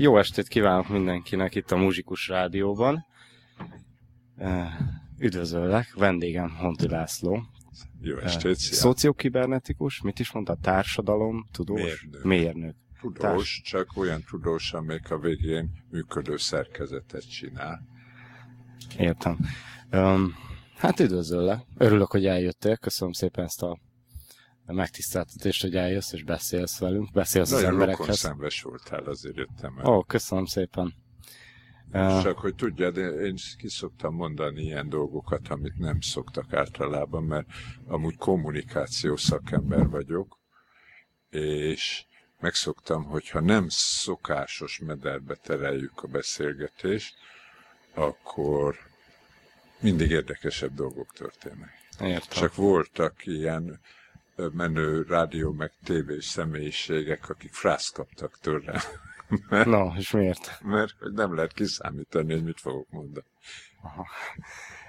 Jó estét kívánok mindenkinek itt a Muzsikus Rádióban. Üdvözöllek, vendégem Honti László. Jó estét, szia. Szociokibernetikus, mit is mondta? Társadalom, tudós? Mérnök. Mérnök. Tudós, Társ- csak olyan tudós, amelyik a végén működő szerkezetet csinál. Értem. Um, hát üdvözöllek. Örülök, hogy eljöttél. Köszönöm szépen ezt a megtiszteltetést, hogy eljössz és beszélsz velünk. Beszélsz az Nagyon rokon emberekhez. szemves voltál, azért jöttem el. Ó, köszönöm szépen. Csak hogy tudjad, én ki szoktam mondani ilyen dolgokat, amit nem szoktak általában, mert amúgy kommunikáció szakember vagyok, és megszoktam, hogyha nem szokásos mederbe tereljük a beszélgetést, akkor mindig érdekesebb dolgok történnek. értem. Csak voltak ilyen menő rádió meg tévés személyiségek, akik frászt kaptak tőlem. mert, No, és miért? mert hogy nem lehet kiszámítani, hogy mit fogok mondani.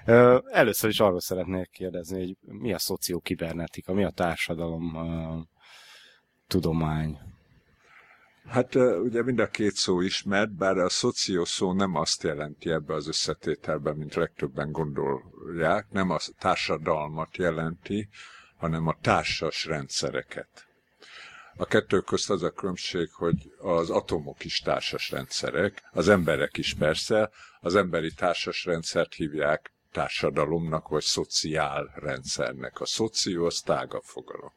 Ö, Először is arról szeretnék kérdezni, hogy mi a szociokibernetika, mi a társadalom ö, tudomány. Hát ugye mind a két szó ismert, bár a szoció szó nem azt jelenti ebbe az összetételben, mint legtöbben gondolják, nem a társadalmat jelenti, hanem a társas rendszereket. A kettő közt az a különbség, hogy az atomok is társas rendszerek, az emberek is persze, az emberi társas rendszert hívják társadalomnak vagy szociál rendszernek. A szoció az tágabb fogalom.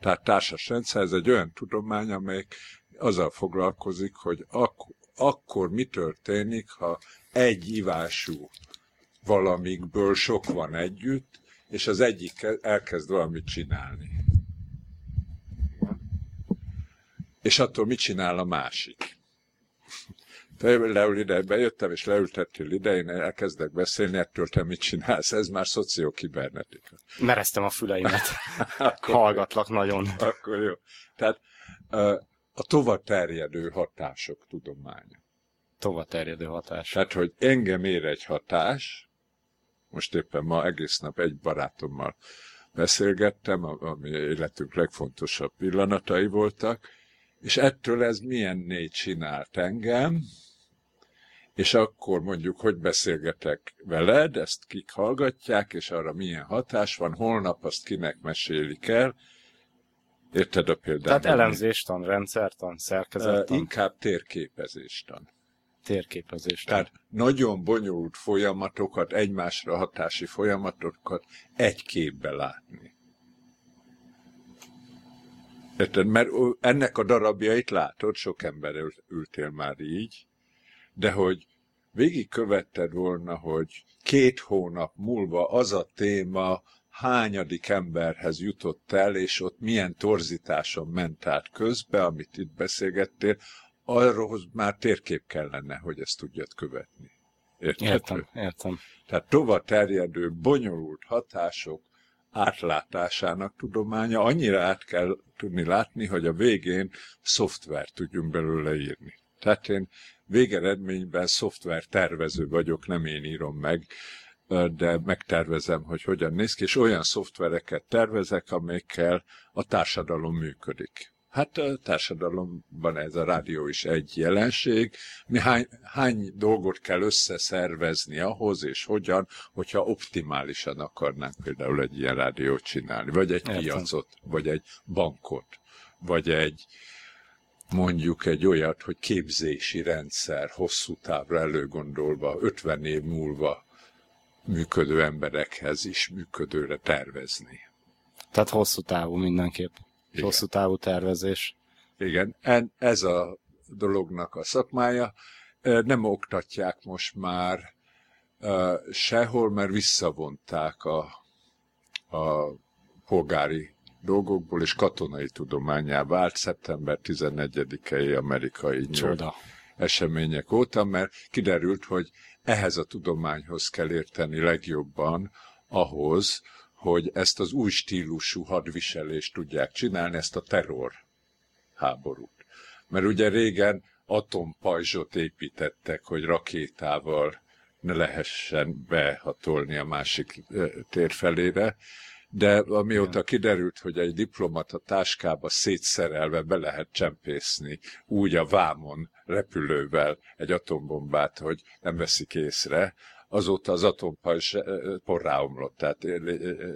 Tehát társas rendszer, ez egy olyan tudomány, amelyik azzal foglalkozik, hogy ak- akkor mi történik, ha egy ivású valamikből sok van együtt, és az egyik ke- elkezd valamit csinálni. És attól mit csinál a másik? Leül ide, bejöttem, és leültettél ide, én elkezdek beszélni, ettől te mit csinálsz? Ez már szociokibernetika. Mereztem a füleimet. Akkor, Hallgatlak nagyon. akkor jó. Tehát a tovaterjedő hatások tudománya. Tova terjedő hatás. Tehát, hogy engem ér egy hatás, most éppen ma egész nap egy barátommal beszélgettem, ami életünk legfontosabb pillanatai voltak, és ettől ez milyen négy csinált engem, és akkor mondjuk, hogy beszélgetek veled, ezt kik hallgatják, és arra milyen hatás van, holnap azt kinek mesélik el. Érted a példát? Tehát elemzéstan, rendszertan, szerkezettan, Inkább térképezéstan. Térképezéstan. Tehát nagyon bonyolult folyamatokat, egymásra hatási folyamatokat egy képbe látni. Érted? Mert ennek a darabjait látod, sok ember ül- ültél már így, de hogy végigkövetted volna, hogy két hónap múlva az a téma hányadik emberhez jutott el, és ott milyen torzításon ment át közbe, amit itt beszélgettél, arról már térkép kellene, hogy ezt tudjad követni. Érted? Értem, értem. Tehát tova terjedő, bonyolult hatások átlátásának tudománya annyira át kell tudni látni, hogy a végén szoftvert tudjunk belőle írni. Tehát én végeredményben szoftver tervező vagyok, nem én írom meg, de megtervezem, hogy hogyan néz ki, és olyan szoftvereket tervezek, amelyekkel a társadalom működik. Hát a társadalomban ez a rádió is egy jelenség. Mi hány, hány dolgot kell összeszervezni ahhoz, és hogyan, hogyha optimálisan akarnánk például egy ilyen rádiót csinálni, vagy egy Értem. piacot, vagy egy bankot, vagy egy mondjuk egy olyat, hogy képzési rendszer hosszú távra előgondolva, 50 év múlva működő emberekhez is működőre tervezni. Tehát hosszú távú mindenképp. Igen. Hosszú távú tervezés. Igen, en- ez a dolognak a szakmája. Nem oktatják most már sehol, mert visszavonták a, a polgári dolgokból és katonai tudományá vált szeptember 14-i amerikai Csoda. események óta, mert kiderült, hogy ehhez a tudományhoz kell érteni legjobban ahhoz, hogy ezt az új stílusú hadviselést tudják csinálni, ezt a terror háborút. Mert ugye régen atompajzsot építettek, hogy rakétával ne lehessen behatolni a másik tér felére, de amióta kiderült, hogy egy diplomata táskába szétszerelve be lehet csempészni úgy a vámon repülővel egy atombombát, hogy nem veszik észre, azóta az atompajzs porrá omlott, tehát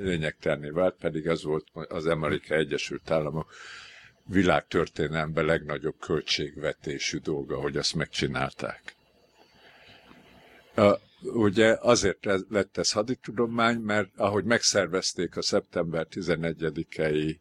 lényegtelné vált, pedig az volt az Amerikai Egyesült Államok világtörténelemben legnagyobb költségvetésű dolga, hogy azt megcsinálták. Ugye azért lett ez haditudomány, mert ahogy megszervezték a szeptember 11-i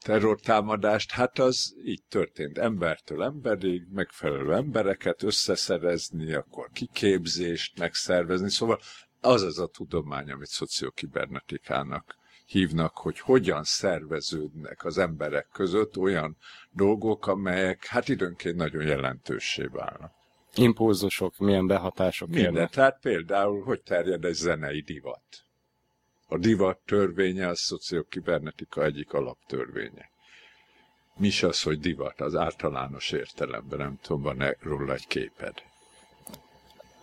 terrortámadást, hát az így történt. Embertől emberig, megfelelő embereket összeszerezni, akkor kiképzést megszervezni. Szóval az az a tudomány, amit szociokibernetikának hívnak, hogy hogyan szerveződnek az emberek között olyan dolgok, amelyek hát időnként nagyon jelentőssé válnak. Impulzusok, milyen behatások Minden. Érnek. Tehát például, hogy terjed egy zenei divat. A divat törvénye a szociokibernetika egyik alaptörvénye. Mi is az, hogy divat, az általános értelemben, nem tudom, van-e róla egy képed?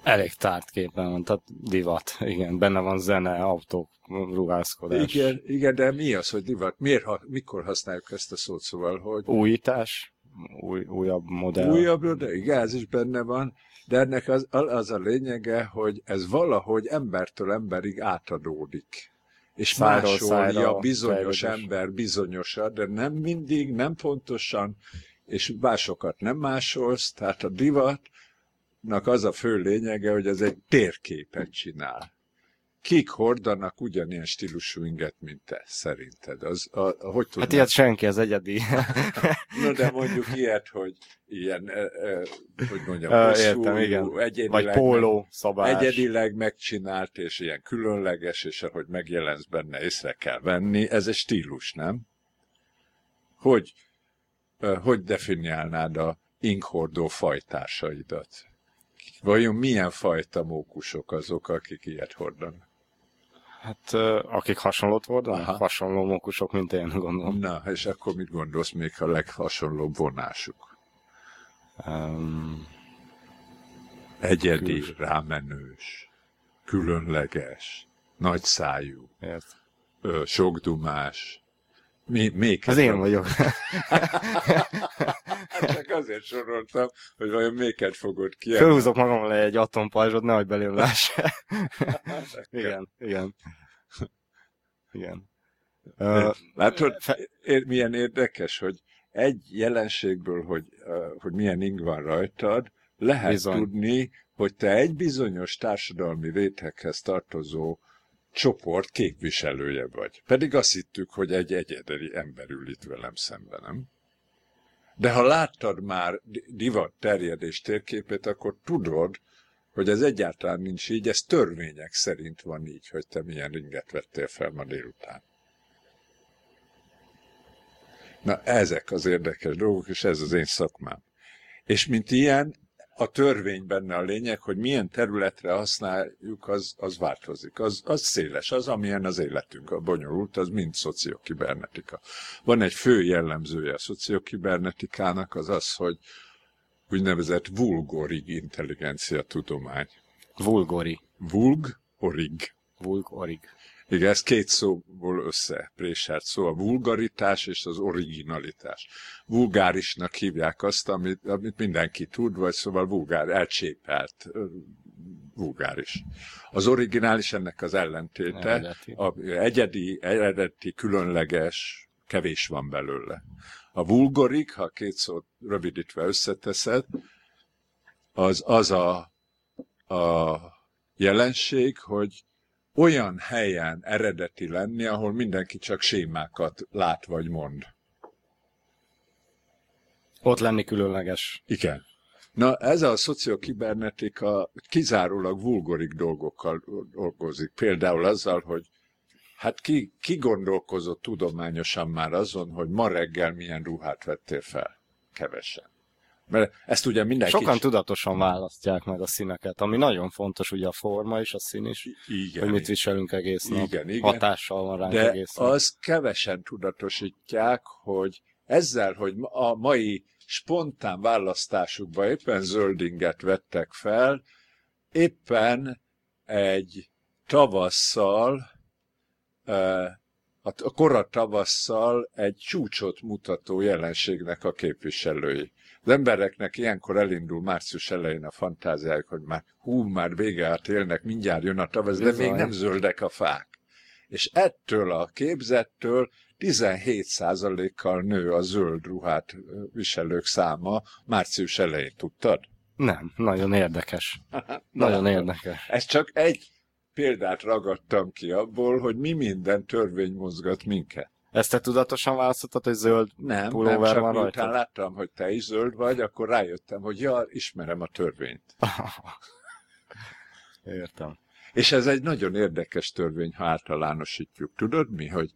Elég tárt képen van, tehát divat, igen, benne van zene, autók, ruházkodás. Igen, igen, de mi az, hogy divat? Miért, ha, mikor használjuk ezt a szót, szóval, hogy... Újítás, új, újabb modell. Újabb, de igen, ez is benne van, de ennek az, az a lényege, hogy ez valahogy embertől emberig átadódik. És másolja bizonyos fejlődés. ember bizonyosat, de nem mindig, nem pontosan, és másokat nem másolsz, tehát a divatnak az a fő lényege, hogy ez egy térképet csinál kik hordanak ugyanilyen stílusú inget, mint te, szerinted? Az, a, a, hogy tudnál? Hát ilyet senki, az egyedi. Na de mondjuk ilyet, hogy ilyen, e, e, hogy mondjam, hosszú, értem, igen. Egyedileg, Vagy póló szabás. Egyedileg megcsinált, és ilyen különleges, és ahogy megjelensz benne, észre kell venni. Ez egy stílus, nem? Hogy, hogy definiálnád a inkhordó fajtársaidat? Vajon milyen fajta mókusok azok, akik ilyet hordanak? Hát akik hasonlót voltak, hasonló mókusok, mint én gondolom. Na, és akkor mit gondolsz még a leghasonlóbb vonásuk? Um, Egyedi, kül... rámenős, különleges, nagyszájú, Ért. sokdumás, mi, még Az én vagyok. Csak azért soroltam, hogy vajon méket fogod ki. Fölhúzok magam le egy atompajzsot, nehogy belém lássa. igen, igen. Igen. Uh, Látod, fe... milyen érdekes, hogy egy jelenségből, hogy, uh, hogy milyen ing van rajtad, lehet Bizony. tudni, hogy te egy bizonyos társadalmi réteghez tartozó csoport képviselője vagy. Pedig azt hittük, hogy egy egyedeli ember ül itt velem szemben, nem? De ha láttad már divat terjedés térképét, akkor tudod, hogy ez egyáltalán nincs így, ez törvények szerint van így, hogy te milyen ringet vettél fel ma délután. Na, ezek az érdekes dolgok, és ez az én szakmám. És mint ilyen, a törvény benne a lényeg, hogy milyen területre használjuk, az, az változik. Az, az széles, az, amilyen az életünk, a bonyolult, az mind szociokibernetika. Van egy fő jellemzője a szociokibernetikának, az az, hogy úgynevezett vulgorig intelligencia tudomány. Vulgori. Vulg-orig. Vulg-orig. Igen, ez két szóból összeprésert szó, a vulgaritás és az originalitás. Vulgárisnak hívják azt, amit, amit mindenki tud, vagy szóval vulgár, elcsépelt, vulgáris. Az originális ennek az ellentéte, eredeti. a egyedi, eredeti, különleges, kevés van belőle. A vulgorik, ha két szót rövidítve összeteszed, az az a, a jelenség, hogy olyan helyen eredeti lenni, ahol mindenki csak sémákat lát vagy mond. Ott lenni különleges. Igen. Na, ez a szociokibernetika kizárólag vulgorik dolgokkal dolgozik. Például azzal, hogy Hát ki, ki gondolkozott tudományosan már azon, hogy ma reggel milyen ruhát vettél fel? Kevesen. Mert ezt ugye mindenki... Sokan tudatosan választják meg a színeket, ami nagyon fontos, ugye a forma és a szín is, igen, hogy mit viselünk egész nap. Igen, igen. Hatással van ránk De egész nap. az kevesen tudatosítják, hogy ezzel, hogy a mai spontán választásukban éppen zöldinget vettek fel, éppen egy tavasszal, a kora tavasszal egy csúcsot mutató jelenségnek a képviselői. Az embereknek ilyenkor elindul március elején a fantáziájuk, hogy már hú, már vége át élnek, mindjárt jön a tavasz, de még nem zöldek a fák. És ettől a képzettől 17%-kal nő a zöld ruhát viselők száma március elején, tudtad? Nem, nagyon érdekes. Nagyon Na, érdekes. Ez csak egy példát ragadtam ki abból, hogy mi minden törvény mozgat minket. Ezt te tudatosan választottad, hogy zöld Nem, nem Pulóver csak van rajta? láttam, hogy te is zöld vagy, akkor rájöttem, hogy ja, ismerem a törvényt. Értem. És ez egy nagyon érdekes törvény, ha általánosítjuk. Tudod mi, hogy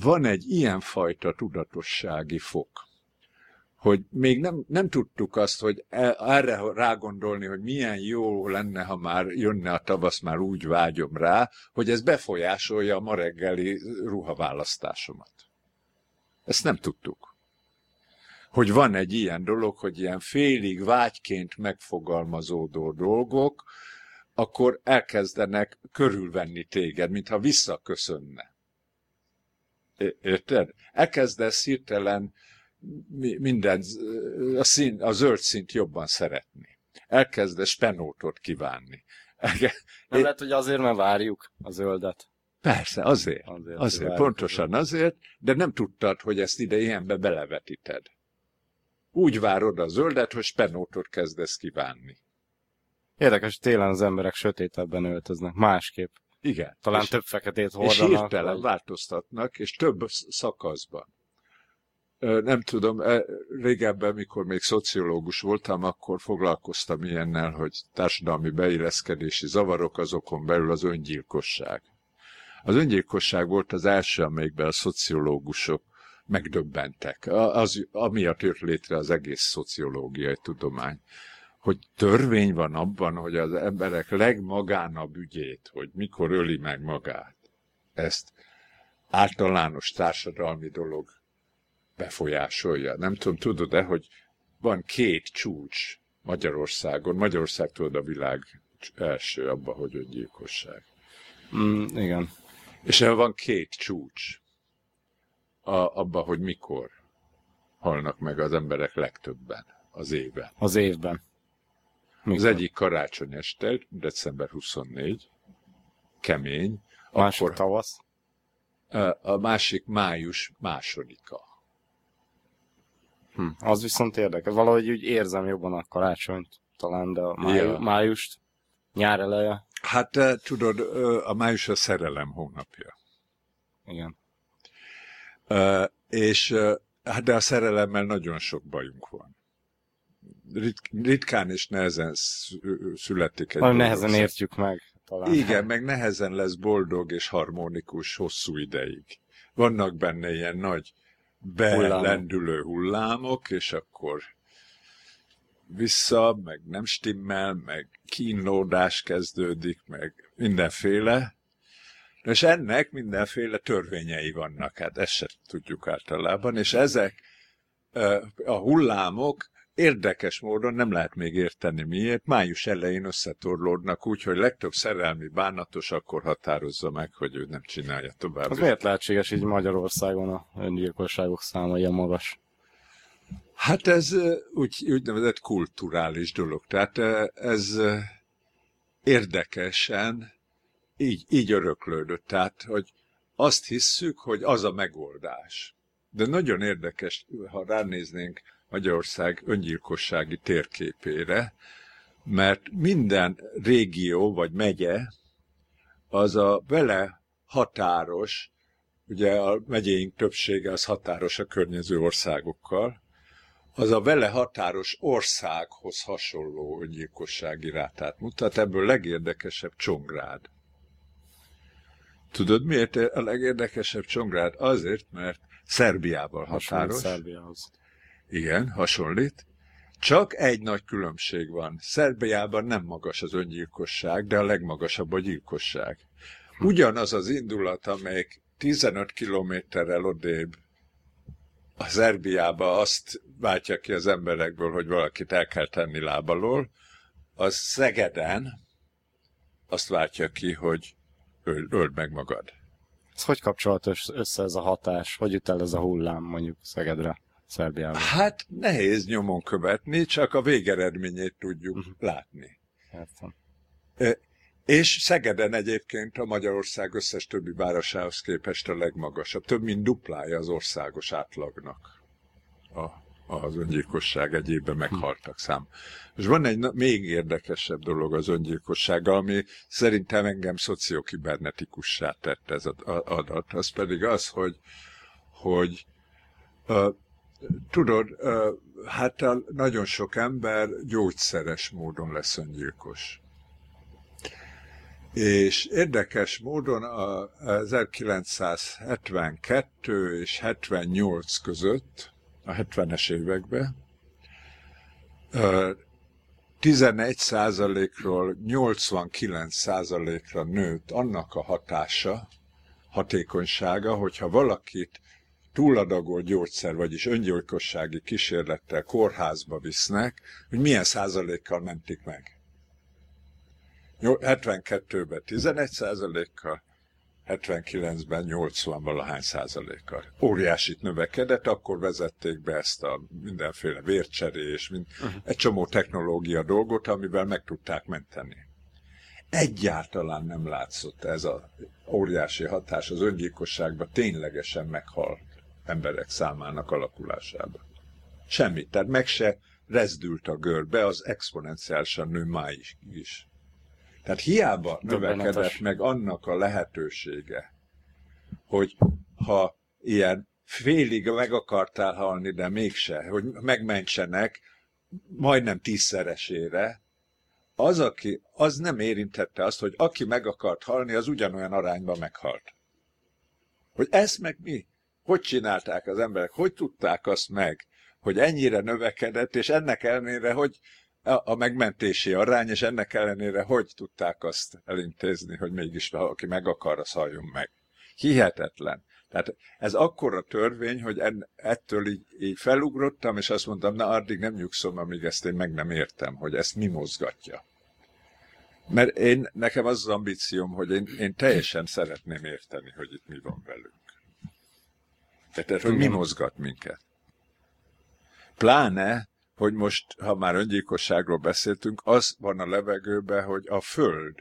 van egy ilyen fajta tudatossági fok, hogy még nem, nem tudtuk azt, hogy e- erre rágondolni, hogy milyen jó lenne, ha már jönne a tavasz, már úgy vágyom rá, hogy ez befolyásolja a ma reggeli ruhaválasztásomat. Ezt nem tudtuk. Hogy van egy ilyen dolog, hogy ilyen félig vágyként megfogalmazódó dolgok, akkor elkezdenek körülvenni téged, mintha visszaköszönne. Érted? Elkezdesz hirtelen minden, a, szín, a zöld színt jobban szeretni. Elkezdesz spenótot kívánni. Elke- Nem lehet, hogy azért, mert várjuk a zöldet. Persze, azért. Azért, Azért, pontosan azért, de nem tudtad, hogy ezt ide ilyenbe belevetíted. Úgy várod a zöldet, hogy spenótot kezdesz kívánni. Érdekes, hogy télen az emberek sötétebben öltöznek. Másképp. Igen. Talán és, több feketét és hordanak. hirtelen vagy- változtatnak, és több sz- szakaszban. Nem tudom, e, régebben, mikor még szociológus voltam, akkor foglalkoztam ilyennel, hogy társadalmi beilleszkedési zavarok, azokon belül az öngyilkosság. Az öngyilkosság volt az első, amelyikben a szociológusok megdöbbentek. Az, amiatt jött létre az egész szociológiai tudomány. Hogy törvény van abban, hogy az emberek legmagánabb ügyét, hogy mikor öli meg magát, ezt általános társadalmi dolog befolyásolja. Nem tudom, tudod-e, hogy van két csúcs Magyarországon. Magyarország tudod a világ első abban, hogy öngyilkosság. Mm, igen. És el van két csúcs a, abba, hogy mikor halnak meg az emberek legtöbben az évben. Az évben. Az egyik karácsony este, december 24, kemény, A másik akkor tavasz. a másik május másodika. Hm. Az viszont érdekes. Valahogy úgy érzem jobban a karácsonyt talán, de a máj, Ja. májust, nyár eleje, Hát te tudod, ö, a május a szerelem hónapja. igen. Ö, És hát de a szerelemmel nagyon sok bajunk van. Rit- ritkán és nehezen szü- születik egy dolog. nehezen értjük meg talán. Igen, meg nehezen lesz boldog és harmonikus hosszú ideig. Vannak benne ilyen nagy belendülő hullámok, és akkor vissza, meg nem stimmel, meg kínlódás kezdődik, meg mindenféle. És ennek mindenféle törvényei vannak, hát ezt se tudjuk általában, és ezek a hullámok érdekes módon nem lehet még érteni miért, május elején összetorlódnak úgy, hogy legtöbb szerelmi bánatos akkor határozza meg, hogy ő nem csinálja tovább. Az miért lehetséges így Magyarországon a öngyilkosságok száma ilyen magas? Hát ez úgy, úgynevezett kulturális dolog. Tehát ez érdekesen így, így öröklődött. Tehát, hogy azt hisszük, hogy az a megoldás. De nagyon érdekes, ha ránéznénk Magyarország öngyilkossági térképére, mert minden régió vagy megye az a vele határos, ugye a megyéink többsége az határos a környező országokkal, az a vele határos országhoz hasonló öngyilkossági rátát mutat, ebből legérdekesebb Csongrád. Tudod miért a legérdekesebb Csongrád? Azért, mert Szerbiával határos. Szerbiához. Igen, hasonlít. Csak egy nagy különbség van. Szerbiában nem magas az öngyilkosság, de a legmagasabb a gyilkosság. Ugyanaz az indulat, amelyik 15 kilométerrel odébb a Szerbiába azt váltja ki az emberekből, hogy valakit el kell tenni lábalól, az Szegeden azt váltja ki, hogy öld, öld meg magad. Ez hogy kapcsolatos össze ez a hatás? Hogy jut el ez a hullám mondjuk Szegedre, Szerbiában? Hát nehéz nyomon követni, csak a végeredményét tudjuk uh-huh. látni. Értem. És Szegeden egyébként a Magyarország összes többi városához képest a legmagasabb. Több mint duplája az országos átlagnak a, az öngyilkosság egyébben meghaltak szám. És van egy még érdekesebb dolog az öngyilkossággal, ami szerintem engem szociokibernetikussá tett ez az adat. Az pedig az, hogy, hogy tudod, hát nagyon sok ember gyógyszeres módon lesz öngyilkos. És érdekes módon a 1972 és 78 között, a 70-es években, 11 százalékról 89 százalékra nőtt annak a hatása, hatékonysága, hogyha valakit túladagol gyógyszer, vagyis öngyilkossági kísérlettel kórházba visznek, hogy milyen százalékkal mentik meg. 72-ben 11 százalékkal, 79-ben 80 valahány százalékkal. Óriásit növekedett, akkor vezették be ezt a mindenféle vércserés, mind, uh-huh. egy csomó technológia dolgot, amivel meg tudták menteni. Egyáltalán nem látszott ez a óriási hatás az öngyilkosságban ténylegesen meghalt emberek számának alakulásába. Semmit, tehát meg se rezdült a görbe, az exponenciálisan nő máig is. Tehát hiába növekedett meg annak a lehetősége, hogy ha ilyen félig meg akartál halni, de mégse, hogy megmentsenek majdnem tízszeresére, az, aki, az nem érintette azt, hogy aki meg akart halni, az ugyanolyan arányban meghalt. Hogy ezt meg mi? Hogy csinálták az emberek? Hogy tudták azt meg, hogy ennyire növekedett, és ennek ellenére, hogy a megmentési arány, és ennek ellenére hogy tudták azt elintézni, hogy mégis ha aki meg akar, az halljon meg. Hihetetlen. Tehát ez akkora törvény, hogy en, ettől így, így felugrottam, és azt mondtam, na addig nem nyugszom, amíg ezt én meg nem értem, hogy ezt mi mozgatja. Mert én, nekem az az ambícióm, hogy én, én teljesen szeretném érteni, hogy itt mi van velünk. Tehát, hogy mi mozgat minket. Pláne, hogy most, ha már öngyilkosságról beszéltünk, az van a levegőben, hogy a Föld,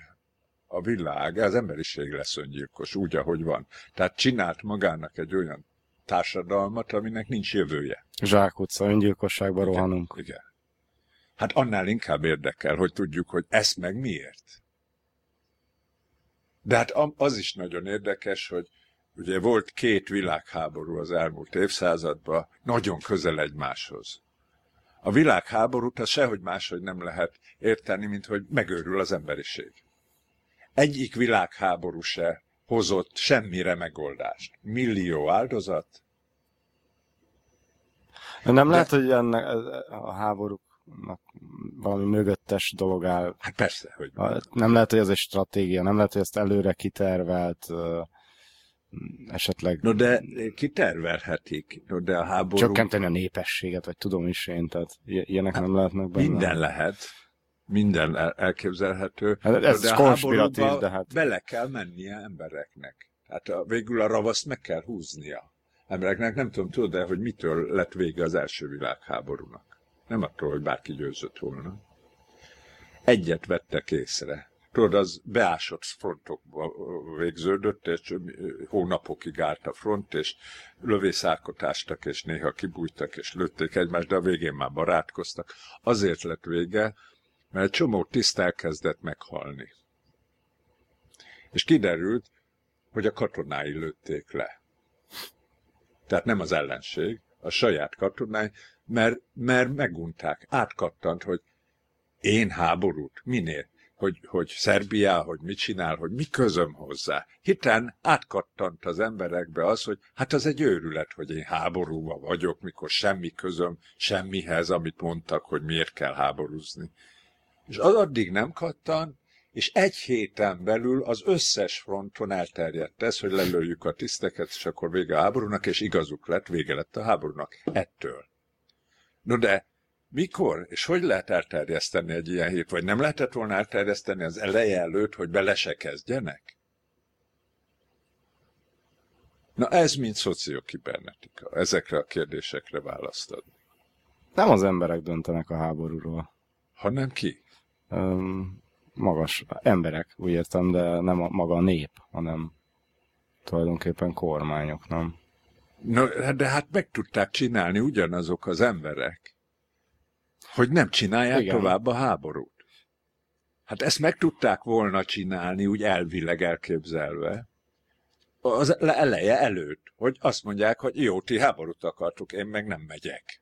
a világ, az emberiség lesz öngyilkos, úgy, ahogy van. Tehát csinált magának egy olyan társadalmat, aminek nincs jövője. Zsákutca, öngyilkosságba igen, rohanunk. Igen. Hát annál inkább érdekel, hogy tudjuk, hogy ezt meg miért. De hát az is nagyon érdekes, hogy ugye volt két világháború az elmúlt évszázadban, nagyon közel egymáshoz. A világháborút az sehogy máshogy nem lehet érteni, mint hogy megőrül az emberiség. Egyik világháború se hozott semmire megoldást. Millió áldozat. Nem De... lehet, hogy ennek a háborúknak valami mögöttes dolog áll. Hát persze, hogy Nem lehet, hogy ez egy stratégia, nem lehet, hogy ezt előre kitervelt esetleg... No de kitervelhetik, no de a háború... Csökkenteni a népességet, vagy tudom is én, tehát ilyenek hát, nem lehetnek benne. Minden lehet, minden elképzelhető. Hát ez de konspiratív, de hát... Bele kell mennie embereknek. Hát a, végül a ravaszt meg kell húznia. Embereknek nem tudom, tudod de hogy mitől lett vége az első világháborúnak. Nem attól, hogy bárki győzött volna. Egyet vettek észre tudod, az beásott frontokba végződött, és hónapokig állt a front, és lövészárkot ástak, és néha kibújtak, és lőtték egymást, de a végén már barátkoztak. Azért lett vége, mert egy csomó tiszt elkezdett meghalni. És kiderült, hogy a katonái lőtték le. Tehát nem az ellenség, a saját katonái, mert, mert megunták, átkattant, hogy én háborút, minél? Hogy, hogy Szerbiá, hogy mit csinál, hogy mi közöm hozzá. Hiten átkattant az emberekbe az, hogy hát az egy őrület, hogy én háborúban vagyok, mikor semmi közöm semmihez, amit mondtak, hogy miért kell háborúzni. És az addig nem kattan, és egy héten belül az összes fronton elterjedt ez, hogy lelőjük a tiszteket, és akkor vége a háborúnak, és igazuk lett, vége lett a háborúnak. Ettől. No de mikor és hogy lehet elterjeszteni egy ilyen hét? Vagy nem lehetett volna elterjeszteni az eleje előtt, hogy bele se kezdjenek? Na ez mind szociokibernetika. Ezekre a kérdésekre választad. Nem az emberek döntenek a háborúról. Hanem ki? Um, magas emberek, úgy értem, de nem a, maga a nép, hanem tulajdonképpen kormányok, nem? No, de hát meg tudták csinálni ugyanazok az emberek. Hogy nem csinálják Igen. tovább a háborút. Hát ezt meg tudták volna csinálni, úgy elvileg elképzelve, az eleje előtt, hogy azt mondják, hogy jó, ti háborút akartuk, én meg nem megyek.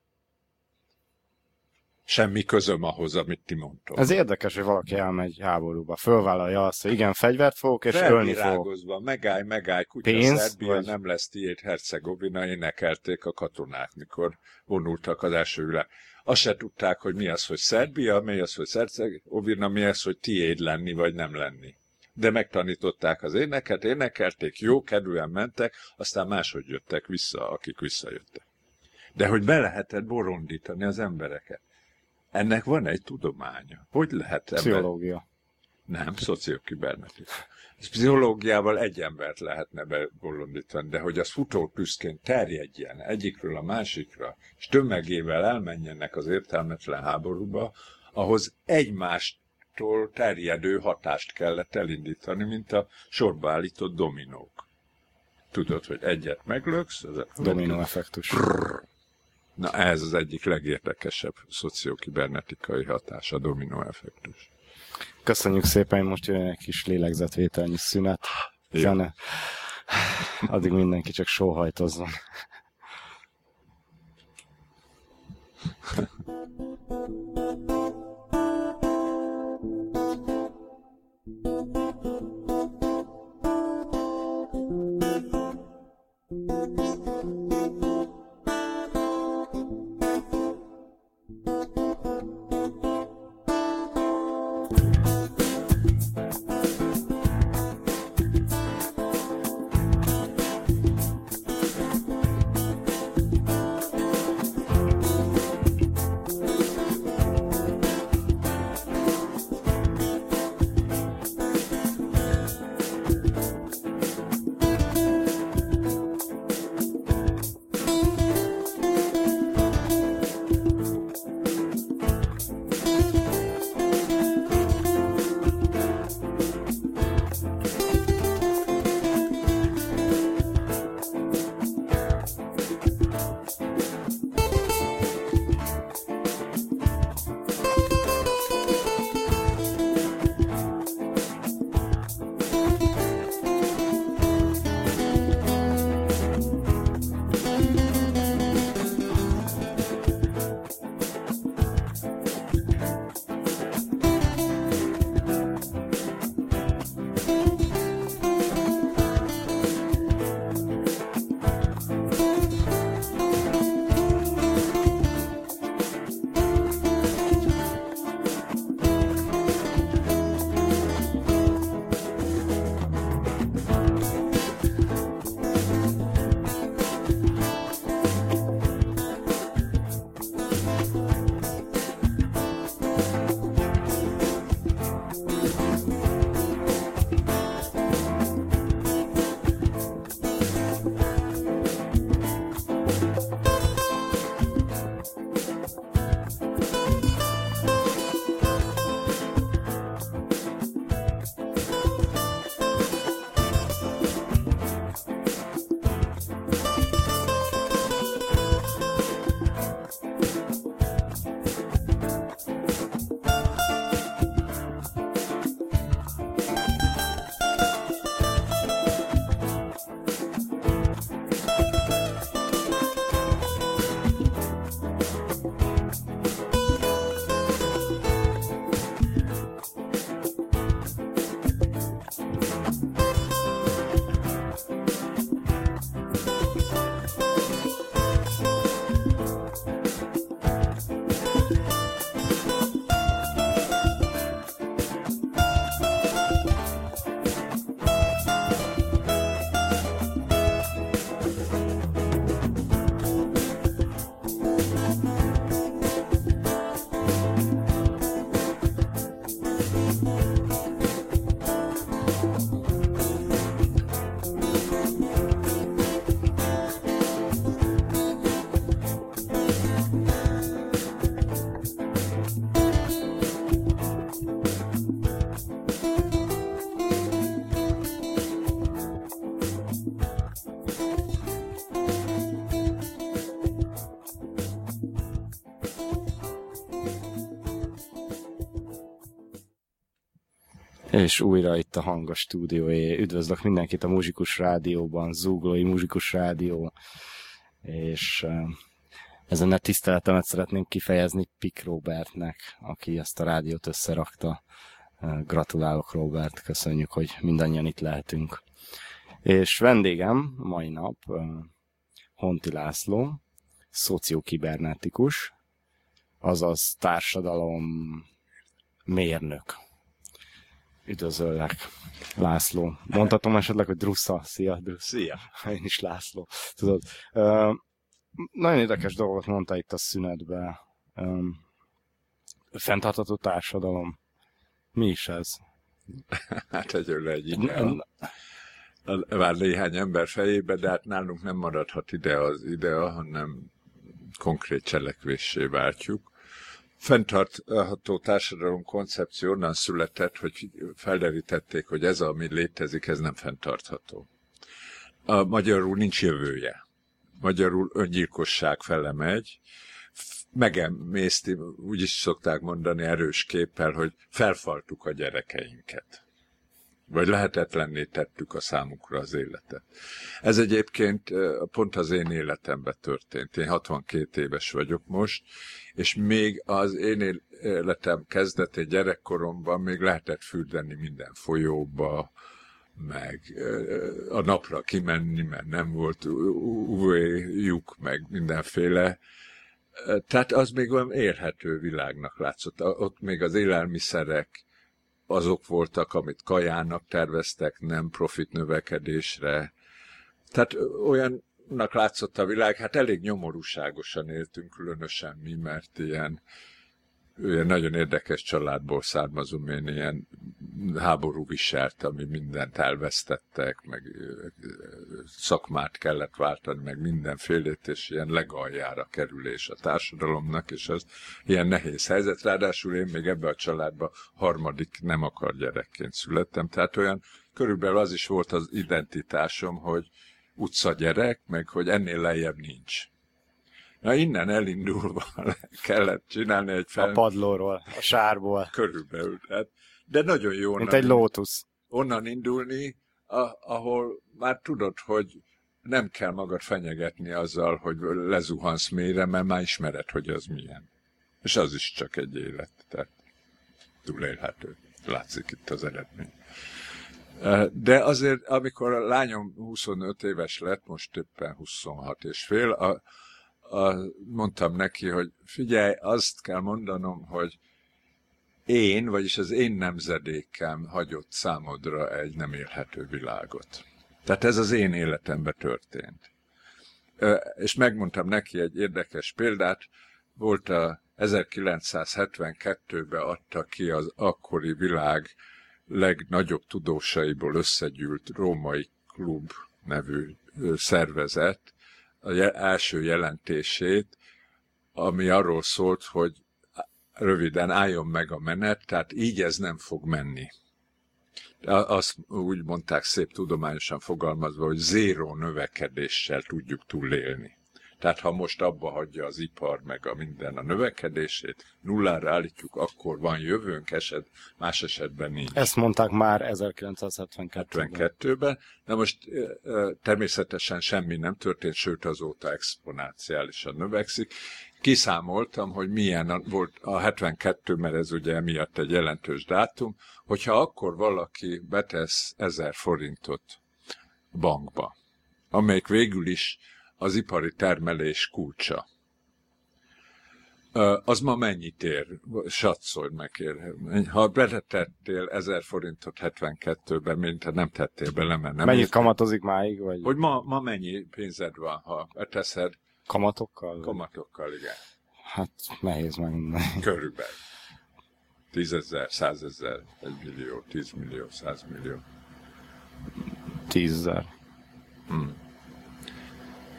Semmi közöm ahhoz, amit ti mondtok. Ez érdekes, hogy valaki elmegy háborúba, fölvállalja azt, hogy igen, fegyvert fogok, és ölni fogok. megállj, megállj, kutya, Pénz, Szerbia vagy... nem lesz tiéd, Hercegovina, énekelték a katonák, mikor vonultak az első világ azt se tudták, hogy mi az, hogy Szerbia, mi az, hogy Hercegovina, mi az, hogy tiéd lenni, vagy nem lenni. De megtanították az éneket, énekelték, jó, kedvűen mentek, aztán máshogy jöttek vissza, akik visszajöttek. De hogy be lehetett borondítani az embereket. Ennek van egy tudománya. Hogy lehet ebben? Pszichológia. Nem, szociokibernetika. Pszichológiával egy embert lehetne begolondítani, de hogy az futótűzként terjedjen egyikről a másikra, és tömegével elmenjenek az értelmetlen háborúba, ahhoz egymástól terjedő hatást kellett elindítani, mint a sorba állított dominók. Tudod, hogy egyet meglöksz, az Dominó effektus. Na ez az egyik legérdekesebb szociokibernetikai hatás, a dominó effektus. Köszönjük szépen, most jön egy kis lélegzetvételnyi szünet. Jó. Zene. Addig mindenki csak sóhajtozzon. Thank you. És újra itt a hangos stúdióé. Üdvözlök mindenkit a Muzsikus Rádióban, Zuglói Muzsikus Rádió. És ezen a tiszteletemet szeretném kifejezni Pik Robertnek, aki ezt a rádiót összerakta. Gratulálok Robert, köszönjük, hogy mindannyian itt lehetünk. És vendégem mai nap Honti László, szociokibernetikus, azaz társadalom mérnök. Üdvözöllek, László. Mondhatom esetleg, hogy Drusza. Szia, Drusza. Szia. Én is László. Tudod, uh, nagyon érdekes dolgot mondta itt a szünetbe. Um, fenntartató társadalom. Mi is ez? Hát egyről egy ide. Vár néhány ember fejébe, de hát nálunk nem maradhat ide az idea, hanem konkrét cselekvéssé váltjuk fenntartható társadalom koncepció onnan született, hogy felderítették, hogy ez, ami létezik, ez nem fenntartható. A magyarul nincs jövője. Magyarul öngyilkosság fele megy, megemészti, úgy is szokták mondani erős képpel, hogy felfaltuk a gyerekeinket. Vagy lehetetlenné tettük a számukra az életet. Ez egyébként pont az én életemben történt. Én 62 éves vagyok most, és még az én életem kezdetén gyerekkoromban még lehetett fürdeni minden folyóba, meg a napra kimenni, mert nem volt UV-juk, meg mindenféle. Tehát az még olyan érhető világnak látszott. Ott még az élelmiszerek azok voltak, amit kajának terveztek, nem profit növekedésre. Tehát olyan nak látszott a világ, hát elég nyomorúságosan éltünk, különösen mi, mert ilyen, ilyen nagyon érdekes családból származom, én ilyen háború viselt, ami mindent elvesztettek, meg szakmát kellett váltani, meg mindenfélét, és ilyen legaljára kerülés a társadalomnak, és az ilyen nehéz helyzet. Ráadásul én még ebbe a családba harmadik nem akar gyerekként születtem, tehát olyan körülbelül az is volt az identitásom, hogy utcagyerek, meg hogy ennél lejjebb nincs. Na innen elindulva kellett csinálni egy fel... A padlóról, a sárból. Körülbelül. Tehát, de nagyon jó. Mint egy lótusz. Onnan indulni, a, ahol már tudod, hogy nem kell magad fenyegetni azzal, hogy lezuhansz mélyre, mert már ismered, hogy az milyen. És az is csak egy élet, tehát túlélhető. Látszik itt az eredmény. De azért, amikor a lányom 25 éves lett, most éppen 26 és fél, a, a, mondtam neki, hogy figyelj, azt kell mondanom, hogy én, vagyis az én nemzedékem hagyott számodra egy nem élhető világot. Tehát ez az én életemben történt. És megmondtam neki egy érdekes példát, volt a 1972-ben adta ki az akkori világ legnagyobb tudósaiból összegyűlt római klub nevű szervezet az első jelentését, ami arról szólt, hogy röviden álljon meg a menet, tehát így ez nem fog menni. Azt úgy mondták szép tudományosan fogalmazva, hogy zéró növekedéssel tudjuk túlélni. Tehát ha most abba hagyja az ipar meg a minden a növekedését, nullára állítjuk, akkor van jövőnk eset, más esetben nincs. Ezt mondták már 1972-ben. 72-ben. Na most természetesen semmi nem történt, sőt azóta exponenciálisan növekszik. Kiszámoltam, hogy milyen volt a 72, mert ez ugye miatt egy jelentős dátum, hogyha akkor valaki betesz 1000 forintot bankba, amelyik végül is az ipari termelés kulcsa. Az ma mennyit ér? Satszolj meg. Ha beletettél 1000 forintot 72-ben, mint nem tettél bele, mert nem Mennyit kamatozik máig? Vagy Hogy ma, ma mennyi pénzed van, ha teszed kamatokkal? kamatokkal, igen. Hát nehéz megmondani. Körülbelül. Tízezer, százezer, egy millió, tíz millió, száz millió, Tízezer.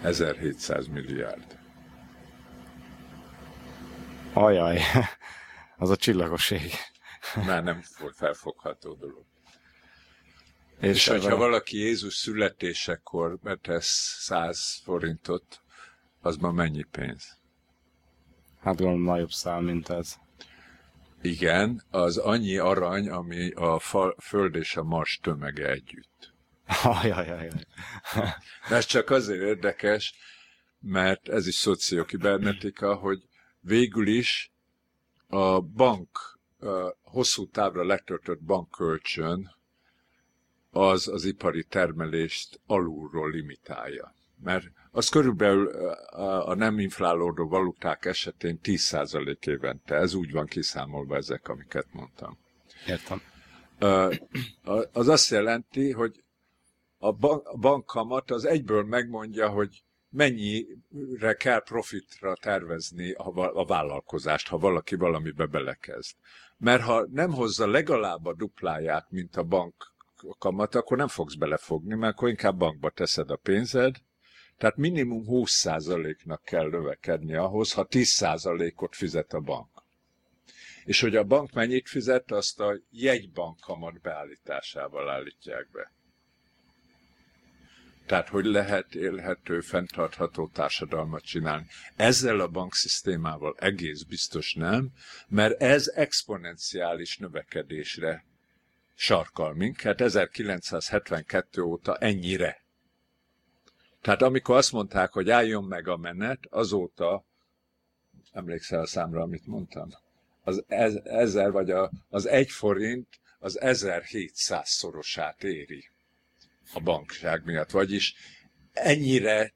1700 milliárd. Ajaj. Az a csillagoség. Már nem felfogható dolog. És, És hogyha ebben- valaki Jézus születésekor betesz 100 forintot, az ma mennyi pénz? Hát gondolom nagyobb szám, mint ez. Igen, az annyi arany, ami a fa, Föld és a Mars tömege együtt. Ajajajaj. De ez csak azért érdekes, mert ez is szociokibernetika, hogy végül is a bank, a hosszú távra letöltött bankkölcsön az az ipari termelést alulról limitálja. Mert az körülbelül a nem inflálódó valuták esetén 10% évente. Ez úgy van kiszámolva ezek, amiket mondtam. Értem. Az azt jelenti, hogy a bank, a bankkamat az egyből megmondja, hogy mennyire kell profitra tervezni a vállalkozást, ha valaki valamibe belekezd. Mert ha nem hozza legalább a dupláját, mint a bank kamat, akkor nem fogsz belefogni, mert akkor inkább bankba teszed a pénzed, tehát minimum 20%-nak kell növekedni ahhoz, ha 10%-ot fizet a bank. És hogy a bank mennyit fizet, azt a jegybank kamat beállításával állítják be. Tehát, hogy lehet élhető, fenntartható társadalmat csinálni. Ezzel a bankszisztémával egész biztos nem, mert ez exponenciális növekedésre sarkal minket 1972 óta ennyire. Tehát amikor azt mondták, hogy álljon meg a menet, azóta, emlékszel a számra, amit mondtam? Az ez, ezer vagy a, az egy forint az 1700 szorosát éri a bankság miatt, vagyis ennyire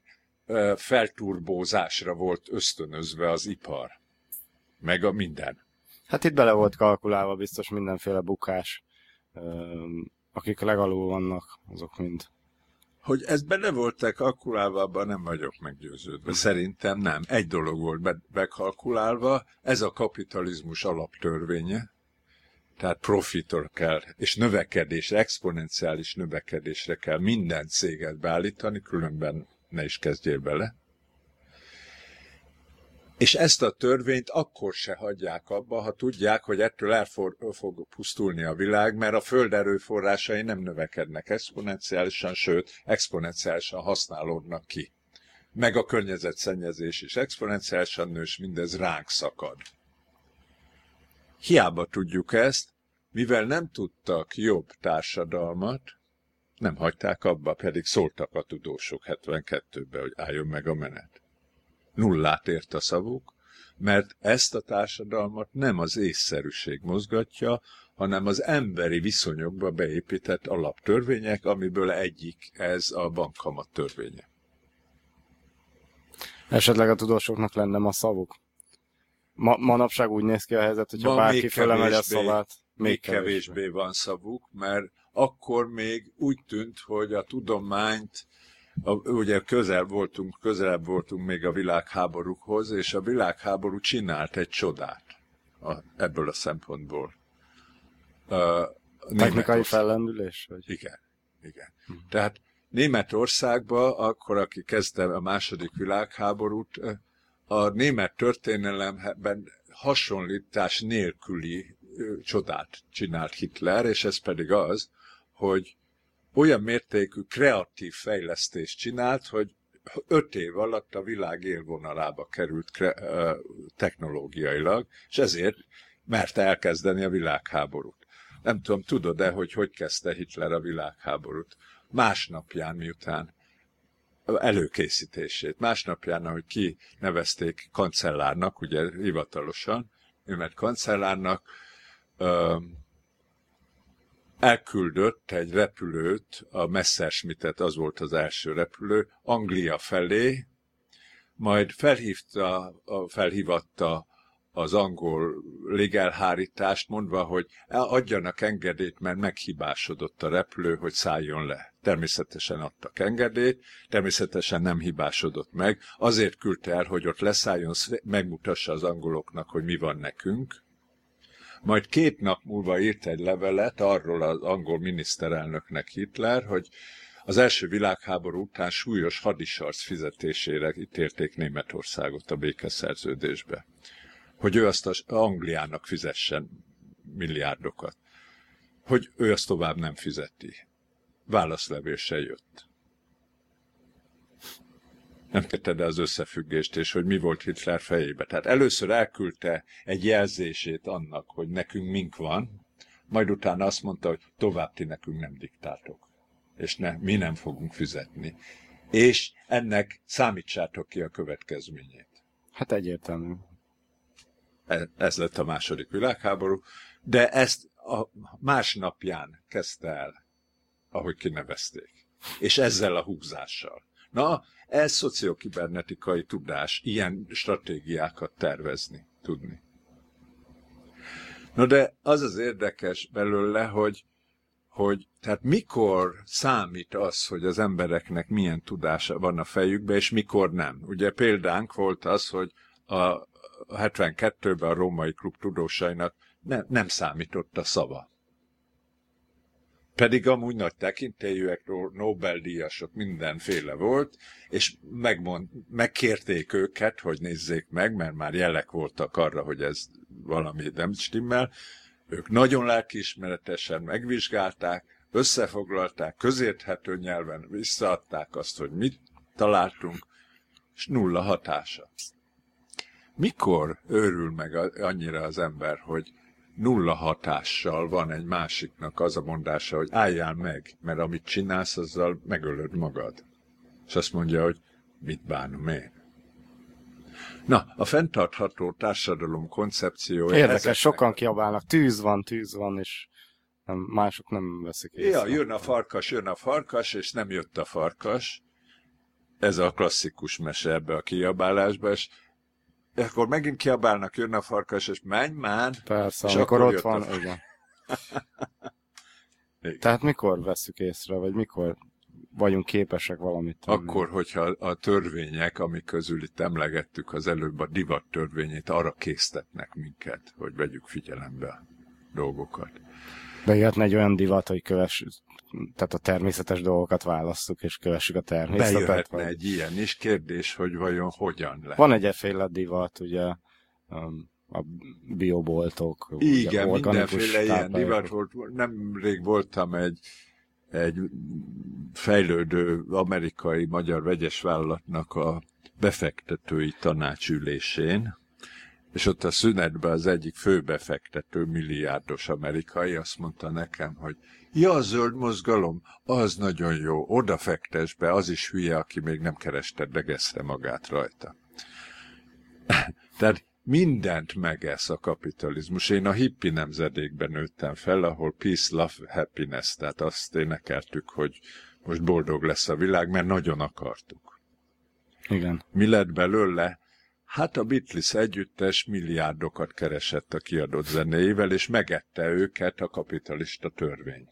felturbózásra volt ösztönözve az ipar, meg a minden. Hát itt bele volt kalkulálva biztos mindenféle bukás. Akik legalul vannak, azok mind. Hogy ez bele volt-e kalkulálva, abban nem vagyok meggyőződve. Szerintem nem. Egy dolog volt be- bekalkulálva, ez a kapitalizmus alaptörvénye, tehát profitor kell, és növekedésre, exponenciális növekedésre kell minden céget beállítani, különben ne is kezdjél bele. És ezt a törvényt akkor se hagyják abba, ha tudják, hogy ettől el fog pusztulni a világ, mert a föld erőforrásai nem növekednek exponenciálisan, sőt, exponenciálisan használódnak ki. Meg a környezetszennyezés is exponenciálisan nő, és mindez ránk szakad. Hiába tudjuk ezt, mivel nem tudtak jobb társadalmat, nem hagyták abba, pedig szóltak a tudósok 72-ben, hogy álljon meg a menet. Nullát ért a szavuk, mert ezt a társadalmat nem az észszerűség mozgatja, hanem az emberi viszonyokba beépített alaptörvények, amiből egyik ez a bankkamat törvénye. Esetleg a tudósoknak lenne ma szavuk? Ma, manapság úgy néz ki a helyzet, hogyha Ma bárki még felemeli a kevésbé. szavát. Még kevésbé van szavuk, mert akkor még úgy tűnt, hogy a tudományt, a, ugye közel voltunk, közelebb voltunk még a világháborúkhoz, és a világháború csinált egy csodát a, ebből a szempontból. A, Technikai Németország- fellendülés? Vagy? igen, igen. Tehát Németországban, akkor, aki kezdte a második világháborút, a német történelemben hasonlítás nélküli csodát csinált Hitler, és ez pedig az, hogy olyan mértékű kreatív fejlesztést csinált, hogy öt év alatt a világ élvonalába került technológiailag, és ezért merte elkezdeni a világháborút. Nem tudom, tudod-e, hogy hogy kezdte Hitler a világháborút? Másnapján, miután előkészítését. Másnapján, ahogy kinevezték kancellárnak, ugye hivatalosan, német kancellárnak, ö, elküldött egy repülőt, a Messerschmittet, az volt az első repülő, Anglia felé, majd felhívta, felhívatta az angol légelhárítást, mondva, hogy adjanak engedélyt, mert meghibásodott a repülő, hogy szálljon le. Természetesen adtak engedélyt, természetesen nem hibásodott meg, azért küldte el, hogy ott leszálljon, megmutassa az angoloknak, hogy mi van nekünk. Majd két nap múlva írt egy levelet arról az angol miniszterelnöknek Hitler, hogy az első világháború után súlyos hadisarc fizetésére ítélték Németországot a békeszerződésbe hogy ő azt az Angliának fizessen milliárdokat. Hogy ő azt tovább nem fizeti. Válaszlevél se jött. Nem tette az összefüggést, és hogy mi volt Hitler fejébe. Tehát először elküldte egy jelzését annak, hogy nekünk mink van, majd utána azt mondta, hogy tovább ti nekünk nem diktátok, és ne, mi nem fogunk fizetni. És ennek számítsátok ki a következményét. Hát egyértelmű. E, ez lett a második világháború, de ezt a másnapján kezdte el, ahogy kinevezték. És ezzel a húzással. Na, ez szociokibernetikai tudás, ilyen stratégiákat tervezni, tudni. No de az az érdekes belőle, hogy, hogy tehát mikor számít az, hogy az embereknek milyen tudása van a fejükbe, és mikor nem. Ugye példánk volt az, hogy a 72-ben a római klub tudósainak ne, nem számított a szava. Pedig amúgy nagy tekintélyűek, Nobel-díjasok mindenféle volt, és megmond, megkérték őket, hogy nézzék meg, mert már jelek voltak arra, hogy ez valami nem stimmel. Ők nagyon lelkiismeretesen megvizsgálták, összefoglalták, közérthető nyelven visszaadták azt, hogy mit találtunk, és nulla hatása. Mikor őrül meg annyira az ember, hogy nulla hatással van egy másiknak az a mondása, hogy álljál meg, mert amit csinálsz, azzal megölöd magad. És azt mondja, hogy mit bánom én. Na, a fenntartható társadalom koncepciója... Érdekes, ezeknek... sokan kiabálnak, tűz van, tűz van, és nem, mások nem veszik észre. Ja, jön a farkas, jön a farkas, és nem jött a farkas. Ez a klasszikus mese ebbe a kiabálásba, és akkor megint kiabálnak, jön a farkas, és menj már. Persze, és amikor ott van, a... igen. igen. Tehát mikor veszük észre, vagy mikor vagyunk képesek valamit tenni? Akkor, hogyha a törvények, amik közül itt emlegettük az előbb a divat törvényét, arra késztetnek minket, hogy vegyük figyelembe a dolgokat. Bejöhetne egy olyan divat, hogy köves, tehát a természetes dolgokat választjuk, és kövessük a természetet. Bejöhetne vagy... egy ilyen is, kérdés, hogy vajon hogyan lehet. Van egyféle divat, ugye um, a bioboltok. Igen, ugye, mindenféle ilyen divat volt. Nemrég voltam egy, egy fejlődő amerikai magyar vegyes vállalatnak a befektetői tanácsülésén, és ott a szünetben az egyik főbefektető milliárdos amerikai azt mondta nekem, hogy ja, a zöld mozgalom, az nagyon jó, oda fektes be, az is hülye, aki még nem kereste begeszre magát rajta. Tehát mindent megesz a kapitalizmus. Én a hippi nemzedékben nőttem fel, ahol peace, love, happiness, tehát azt énekeltük, hogy most boldog lesz a világ, mert nagyon akartuk. Igen. Mi lett belőle? Hát a Beatles együttes milliárdokat keresett a kiadott zenéivel, és megette őket a kapitalista törvény.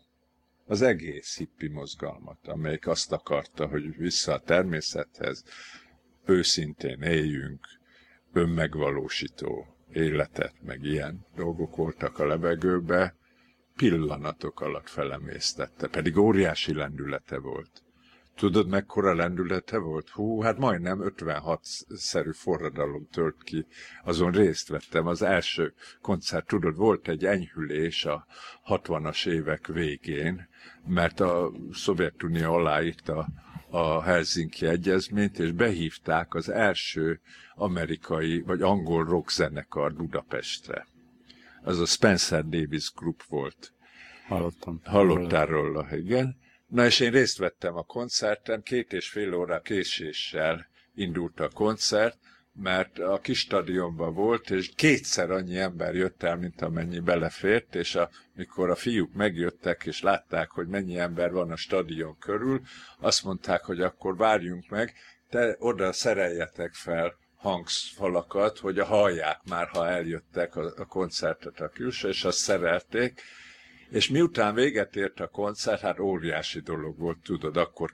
Az egész hippi mozgalmat, amelyik azt akarta, hogy vissza a természethez, őszintén éljünk, önmegvalósító életet, meg ilyen dolgok voltak a levegőbe, pillanatok alatt felemésztette, pedig óriási lendülete volt. Tudod, mekkora lendülete volt? Hú, hát majdnem 56-szerű forradalom tört ki. Azon részt vettem. Az első koncert, tudod, volt egy enyhülés a 60-as évek végén, mert a Szovjetunió aláírta a Helsinki Egyezményt, és behívták az első amerikai vagy angol rockzenekar Budapestre. Az a Spencer Davis Group volt. Hallottam. Hallottál róla, igen Na és én részt vettem a koncerten, két és fél óra késéssel indult a koncert, mert a kis stadionban volt, és kétszer annyi ember jött el, mint amennyi belefért, és amikor a fiúk megjöttek, és látták, hogy mennyi ember van a stadion körül, azt mondták, hogy akkor várjunk meg, te oda szereljetek fel hangfalakat, hogy a hallják már, ha eljöttek a, a koncertet a külső, és azt szerelték, és miután véget ért a koncert, hát óriási dolog volt, tudod, akkor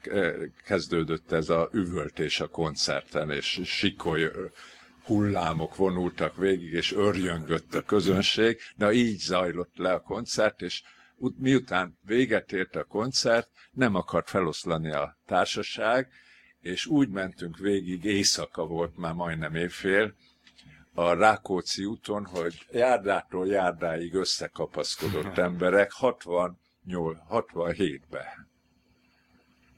kezdődött ez a üvöltés a koncerten, és sikoly hullámok vonultak végig, és örjöngött a közönség. Na így zajlott le a koncert, és miután véget ért a koncert, nem akart feloszlani a társaság, és úgy mentünk végig, éjszaka volt már majdnem évfél, a Rákóczi úton, hogy járdától járdáig összekapaszkodott emberek 68, 67-be.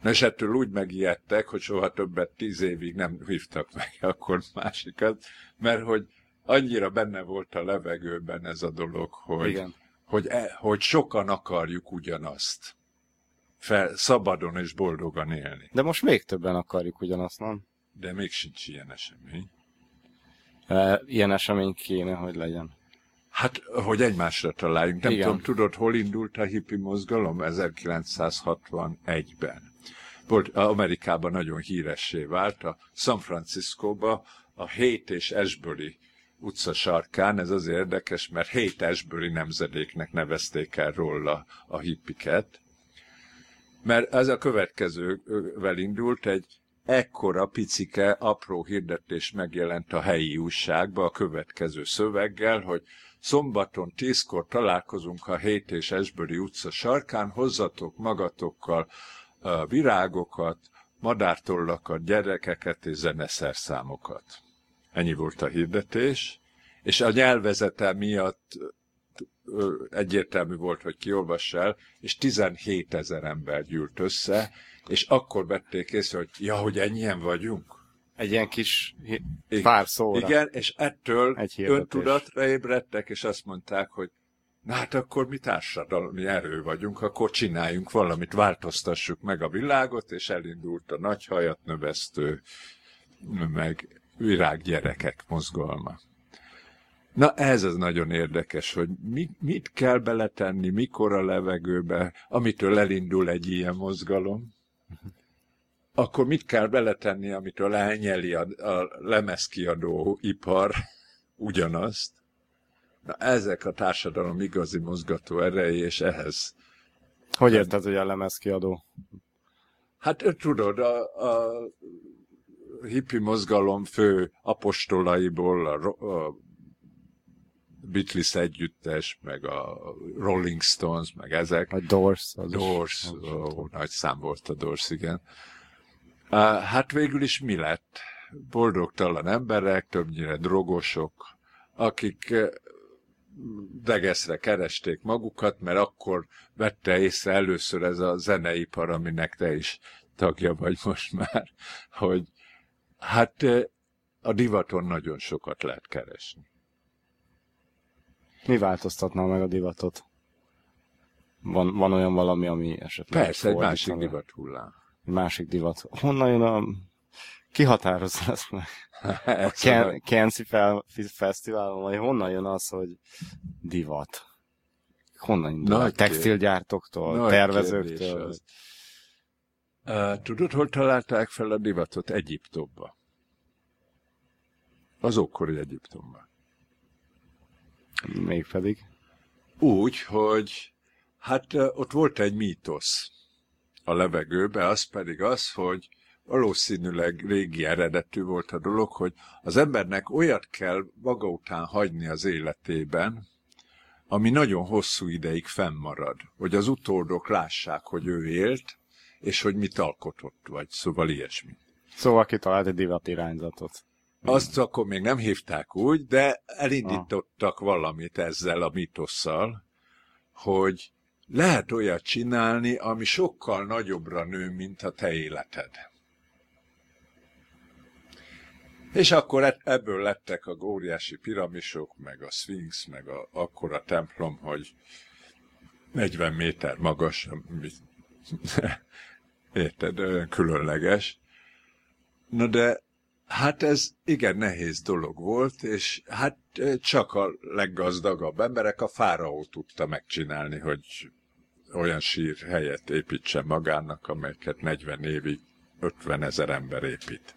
Na és ettől úgy megijedtek, hogy soha többet tíz évig nem hívtak meg akkor másikat, mert hogy annyira benne volt a levegőben ez a dolog, hogy, Igen. hogy, e, hogy sokan akarjuk ugyanazt. Fel, szabadon és boldogan élni. De most még többen akarjuk ugyanazt, nem? De még sincs ilyen esemény. Ilyen esemény kéne, hogy legyen. Hát, hogy egymásra találjunk. Nem Igen. tudom, tudod, hol indult a hippi mozgalom? 1961-ben volt Amerikában nagyon híressé vált, a San Franciscóba a Hét és Esbury utca sarkán, ez az érdekes, mert Hét Esbury nemzedéknek nevezték el róla a hippiket, mert ez a következővel indult, egy ekkora picike, apró hirdetés megjelent a helyi újságba a következő szöveggel, hogy szombaton tízkor találkozunk a Hét és Esbury utca sarkán, hozzatok magatokkal virágokat, madártollakat, gyerekeket és zeneszerszámokat. Ennyi volt a hirdetés, és a nyelvezete miatt egyértelmű volt, hogy kiolvassa el, és 17 ezer ember gyűlt össze, és akkor vették észre, hogy ja, hogy ennyien vagyunk. Egy ilyen kis pár szóra. Igen, és ettől öntudatra ébredtek, és azt mondták, hogy Na hát akkor mi társadalmi erő vagyunk, akkor csináljunk valamit, változtassuk meg a világot, és elindult a nagy hajat növesztő, meg virággyerekek mozgalma. Na ez az nagyon érdekes, hogy mi, mit kell beletenni, mikor a levegőbe, amitől elindul egy ilyen mozgalom, akkor mit kell beletenni, amitől elnyeli a, a lemezkiadó ipar ugyanazt, Na, ezek a társadalom igazi mozgató erei, és ehhez. Hogy érted, hogy a lemezkiadó? Hát tudod, a, a hippi mozgalom fő apostolaiból a, a Beatles együttes, meg a Rolling Stones, meg ezek. A Doors. Az Doors, is, ó, nagy szám volt a Doors, igen. Hát végül is mi lett? Boldogtalan emberek, többnyire drogosok, akik degeszre keresték magukat, mert akkor vette észre először ez a zeneipar, aminek te is tagja vagy most már, hogy hát a divaton nagyon sokat lehet keresni. Mi változtatná meg a divatot? Van, van olyan valami, ami esetleg... Persze, egy másik divat hullám. Másik divat. Honnan jön a... Ki határozza ezt meg? a Ken- Kenzi fel, Fesztiválon, vagy honnan jön az, hogy divat? Honnan indul? Nagy Textilgyártóktól, Nagy tervezőktől? Uh, tudod, hol találták fel a divatot? Egyiptomba. Az ókori Egyiptomban. Mégpedig? Úgy, hogy hát ott volt egy mítosz a levegőbe, az pedig az, hogy valószínűleg régi eredetű volt a dolog, hogy az embernek olyat kell maga után hagyni az életében, ami nagyon hosszú ideig fennmarad, hogy az utódok lássák, hogy ő élt, és hogy mit alkotott, vagy szóval ilyesmi. Szóval kitalált egy divat irányzatot. Azt akkor még nem hívták úgy, de elindítottak ah. valamit ezzel a mitosszal, hogy lehet olyat csinálni, ami sokkal nagyobbra nő, mint a te életed. És akkor ebből lettek a óriási piramisok, meg a Sphinx, meg a, akkor a templom, hogy 40 méter magas, érted, különleges. Na de Hát ez igen nehéz dolog volt, és hát csak a leggazdagabb emberek, a fáraó tudta megcsinálni, hogy olyan sír helyet építsen magának, amelyeket 40 évig 50 ezer ember épít.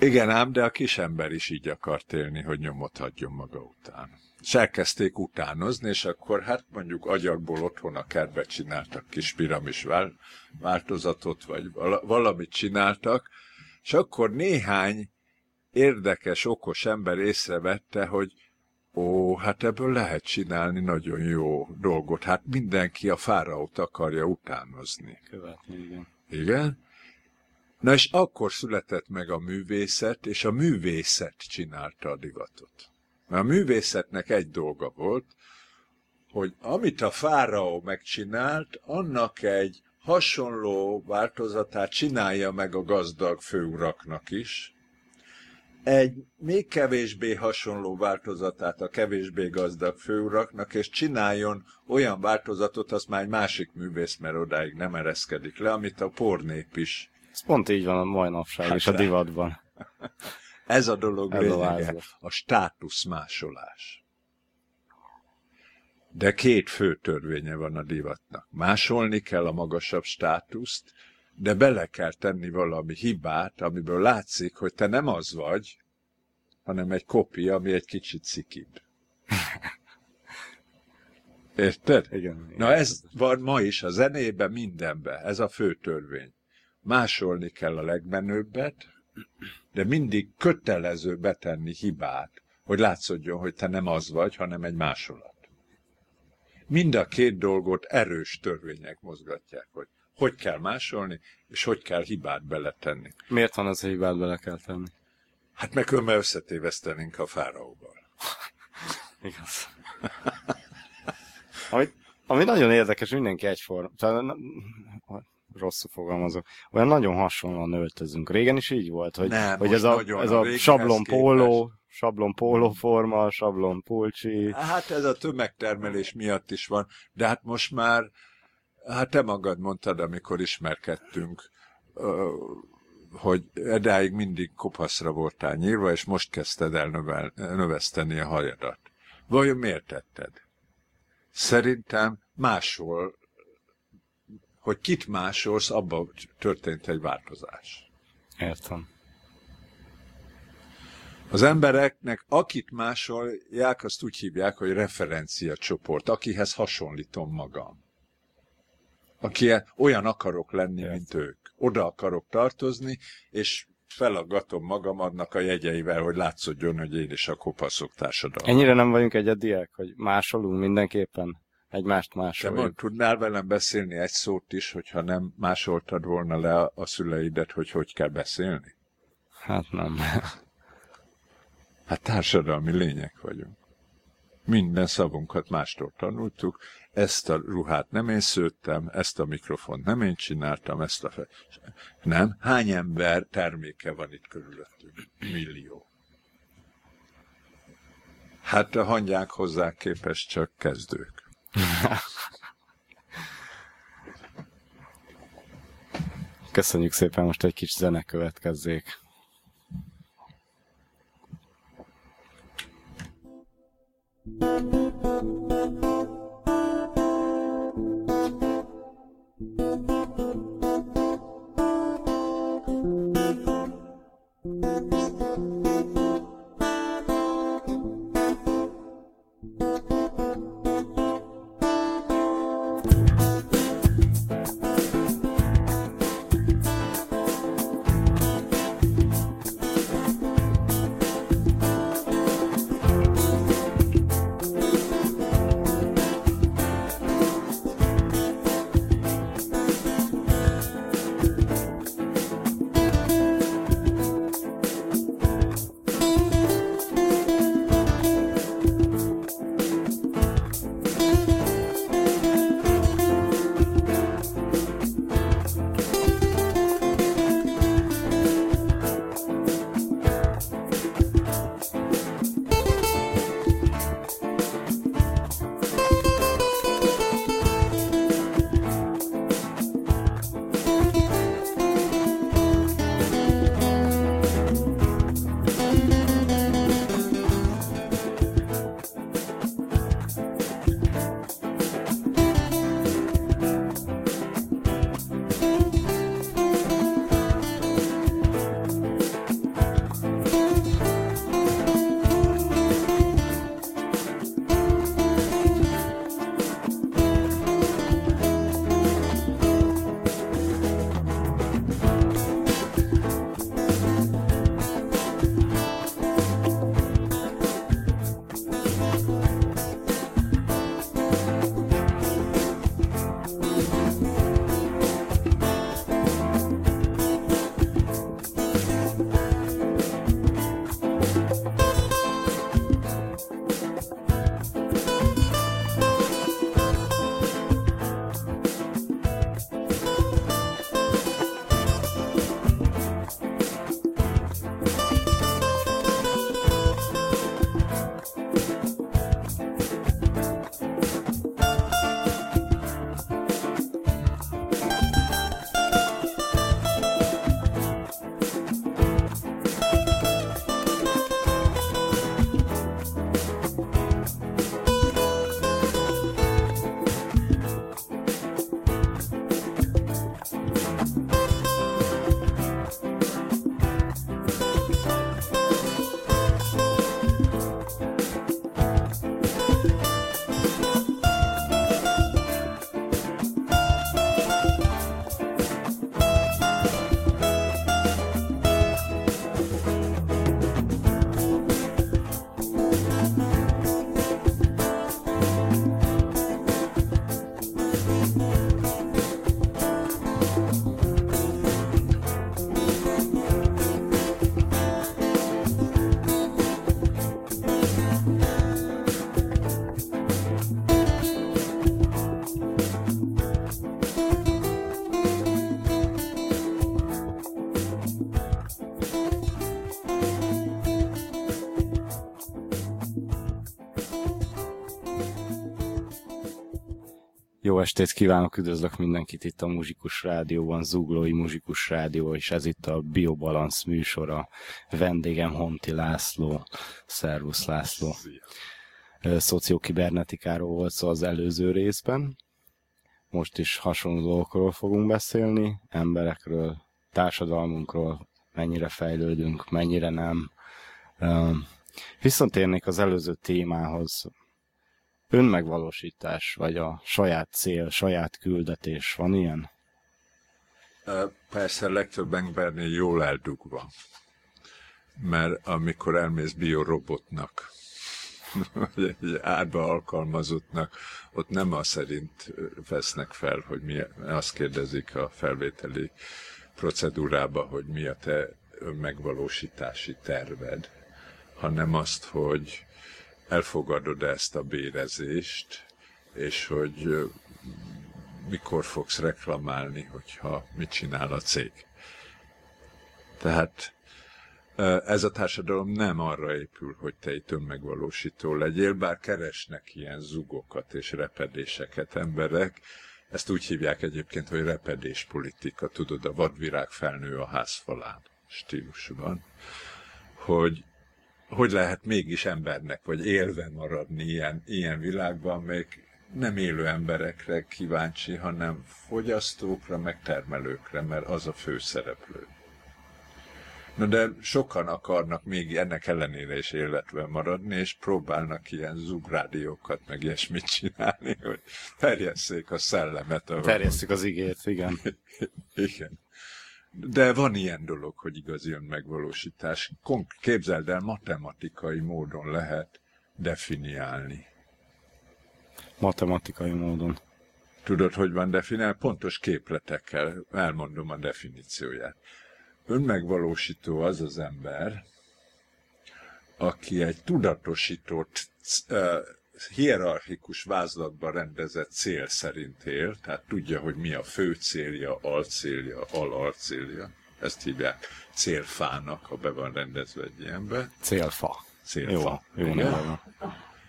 Igen ám, de a kis ember is így akart élni, hogy nyomot hagyjon maga után. És elkezdték utánozni, és akkor hát mondjuk agyagból otthon a kertbe csináltak kis piramis változatot, vagy valamit csináltak, és akkor néhány érdekes, okos ember észrevette, hogy ó, hát ebből lehet csinálni nagyon jó dolgot. Hát mindenki a fáraót akarja utánozni. Követni, igen. Igen? Na és akkor született meg a művészet, és a művészet csinálta a divatot. Mert a művészetnek egy dolga volt, hogy amit a fáraó megcsinált, annak egy hasonló változatát csinálja meg a gazdag főuraknak is, egy még kevésbé hasonló változatát a kevésbé gazdag főuraknak, és csináljon olyan változatot, az már egy másik művész, mert odáig nem ereszkedik le, amit a pornép is. Ez pont így van a mai napság hát és a divatban. Ez a dolog Ez lényege, a, a státuszmásolás. De két fő törvénye van a divatnak. Másolni kell a magasabb státuszt, de bele kell tenni valami hibát, amiből látszik, hogy te nem az vagy, hanem egy kopi, ami egy kicsit szikibb. Érted? Igen. igen Na ez van ma is a zenében, mindenben. Ez a fő törvény. Másolni kell a legmenőbbet, de mindig kötelező betenni hibát, hogy látszódjon, hogy te nem az vagy, hanem egy másolat. Mind a két dolgot erős törvények mozgatják, hogy hogy kell másolni, és hogy kell hibát beletenni. Miért van az, hogy hibát bele kell tenni? Hát meg különben összetévesztenénk a fáraóval. Igaz. ami, ami nagyon érdekes, mindenki egyforma. Rosszul fogalmazok. Olyan nagyon hasonlóan öltözünk. Régen is így volt, hogy, Nem, hogy ez a, ez a sablon póló, sablon pólóforma, sablon pulcsi. Hát ez a tömegtermelés miatt is van, de hát most már Hát te magad mondtad, amikor ismerkedtünk, hogy edáig mindig kopaszra voltál nyírva, és most kezdted el növel, növeszteni a hajadat. Vajon miért tetted? Szerintem máshol, hogy kit másolsz, abban történt egy változás. Értem. Az embereknek, akit másolják, azt úgy hívják, hogy referencia csoport, akihez hasonlítom magam aki olyan akarok lenni, yes. mint ők. Oda akarok tartozni, és felaggatom magam annak a jegyeivel, hogy látszódjon, hogy én is a kopaszok társadalom. Ennyire nem vagyunk egyediek, hogy másolunk mindenképpen? Egymást másoljuk. Te tudnál velem beszélni egy szót is, hogyha nem másoltad volna le a szüleidet, hogy hogy kell beszélni? Hát nem. Hát társadalmi lények vagyunk. Minden szavunkat mástól tanultuk, ezt a ruhát nem én szőttem, ezt a mikrofont nem én csináltam, ezt a fe... Nem? Hány ember terméke van itt körülöttünk? Millió. Hát a hangyák hozzá képest csak kezdők. Köszönjük szépen, most egy kis zene következzék. Jó estét kívánok, üdvözlök mindenkit itt a Muzsikus Rádióban, Zuglói Muzsikus Rádió, és ez itt a Biobalance műsora. Vendégem Honti László. Szervusz László. Szociokibernetikáról volt szó az előző részben. Most is hasonló dolgokról fogunk beszélni, emberekről, társadalmunkról, mennyire fejlődünk, mennyire nem. Viszont érnék az előző témához, önmegvalósítás, vagy a saját cél, saját küldetés, van ilyen? Persze legtöbb embernél jól eldugva. Mert amikor elmész biorobotnak, vagy egy árba alkalmazottnak, ott nem az szerint vesznek fel, hogy mi, azt kérdezik a felvételi procedúrába, hogy mi a te önmegvalósítási terved, hanem azt, hogy elfogadod ezt a bérezést, és hogy mikor fogsz reklamálni, hogyha mit csinál a cég. Tehát ez a társadalom nem arra épül, hogy te egy önmegvalósító legyél, bár keresnek ilyen zugokat és repedéseket emberek. Ezt úgy hívják egyébként, hogy repedéspolitika, tudod, a vadvirág felnő a házfalán stílusban, hogy hogy lehet mégis embernek, vagy élve maradni ilyen, ilyen világban, még nem élő emberekre kíváncsi, hanem fogyasztókra, meg termelőkre, mert az a fő szereplő. Na de sokan akarnak még ennek ellenére is életben maradni, és próbálnak ilyen zugrádiókat, meg ilyesmit csinálni, hogy terjesszék a szellemet. Terjesszük az igét, igen. igen. De van ilyen dolog, hogy igazi önmegvalósítás. Képzeld el, matematikai módon lehet definiálni. Matematikai módon. Tudod, hogy van definiál? Pontos képletekkel elmondom a definícióját. Önmegvalósító az az ember, aki egy tudatosított hierarchikus vázlatban rendezett cél szerint él, tehát tudja, hogy mi a fő célja, alcélja, alarcélja. Ezt hívják célfának, ha be van rendezve egy ilyenbe. Célfa. Célfa. Jó, jó jó.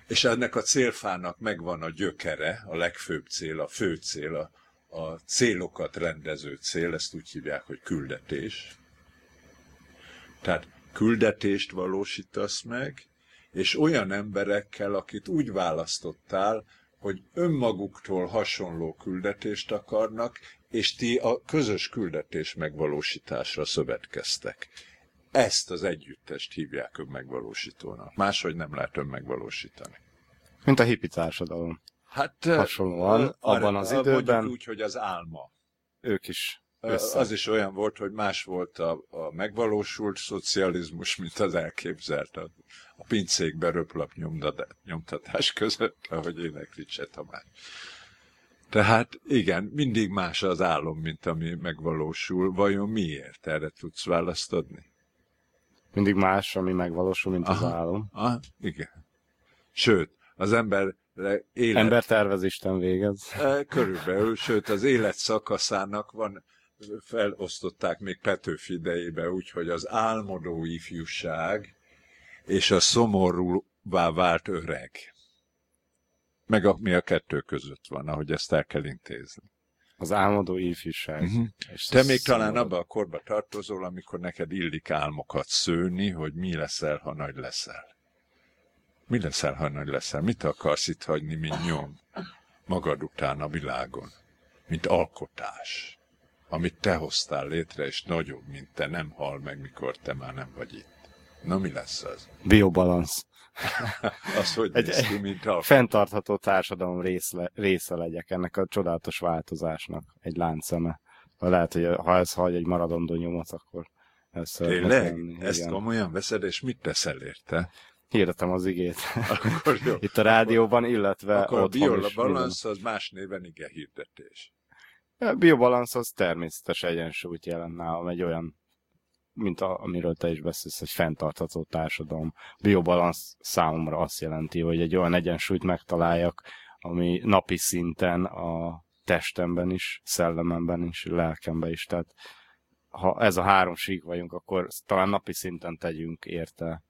És ennek a célfának megvan a gyökere, a legfőbb cél, a fő cél, a, a célokat rendező cél, ezt úgy hívják, hogy küldetés. Tehát küldetést valósítasz meg, és olyan emberekkel, akit úgy választottál, hogy önmaguktól hasonló küldetést akarnak, és ti a közös küldetés megvalósításra szövetkeztek. Ezt az együttest hívják önmegvalósítónak. Máshogy nem lehet önmegvalósítani. Mint a hippi társadalom. Hát hasonlóan, abban az időben. úgy, hogy az álma. Ők is össze. Az is olyan volt, hogy más volt a, a megvalósult szocializmus, mint az elképzelt a, pincékbe röplap nyomtatás között, ahogy énekli Cseh Tamás. Tehát igen, mindig más az álom, mint ami megvalósul. Vajon miért? Erre tudsz választ adni? Mindig más, ami megvalósul, mint aha, az álom. Aha, igen. Sőt, az ember élet... Ember Isten végez. Körülbelül, sőt az élet szakaszának van felosztották még Petőfi idejébe, úgyhogy az álmodó ifjúság és a szomorúvá vált öreg. Meg a, mi a kettő között van, ahogy ezt el kell intézni. Az álmodó ifjúság. Uh-huh. És Te még szomorú... talán abba a korba tartozol, amikor neked illik álmokat szőni, hogy mi leszel, ha nagy leszel. Mi leszel, ha nagy leszel? Mit akarsz itt hagyni, mint nyom magad után a világon? Mint alkotás amit te hoztál létre, és nagyobb, mint te, nem hal meg, mikor te már nem vagy itt. Na, mi lesz az? Biobalansz. az, hogy egy, ki, mint a... Fentartható társadalom része, része legyek ennek a csodálatos változásnak, egy láncszeme. Lehet, hogy ha ez hagy egy maradandó nyomot, akkor ez Tényleg? Ezt igen. komolyan veszed, és mit teszel érte? Hirdetem az igét. Akkor jó. Itt a rádióban, illetve Akkor a biobalansz az más néven ige hirdetés. A biobalansz az természetes egyensúlyt jelent nálam, egy olyan, mint a, amiről te is beszélsz, egy fenntartható társadalom. Biobalansz számomra azt jelenti, hogy egy olyan egyensúlyt megtaláljak, ami napi szinten a testemben is, szellememben is, lelkemben is. Tehát ha ez a három sík vagyunk, akkor talán napi szinten tegyünk érte,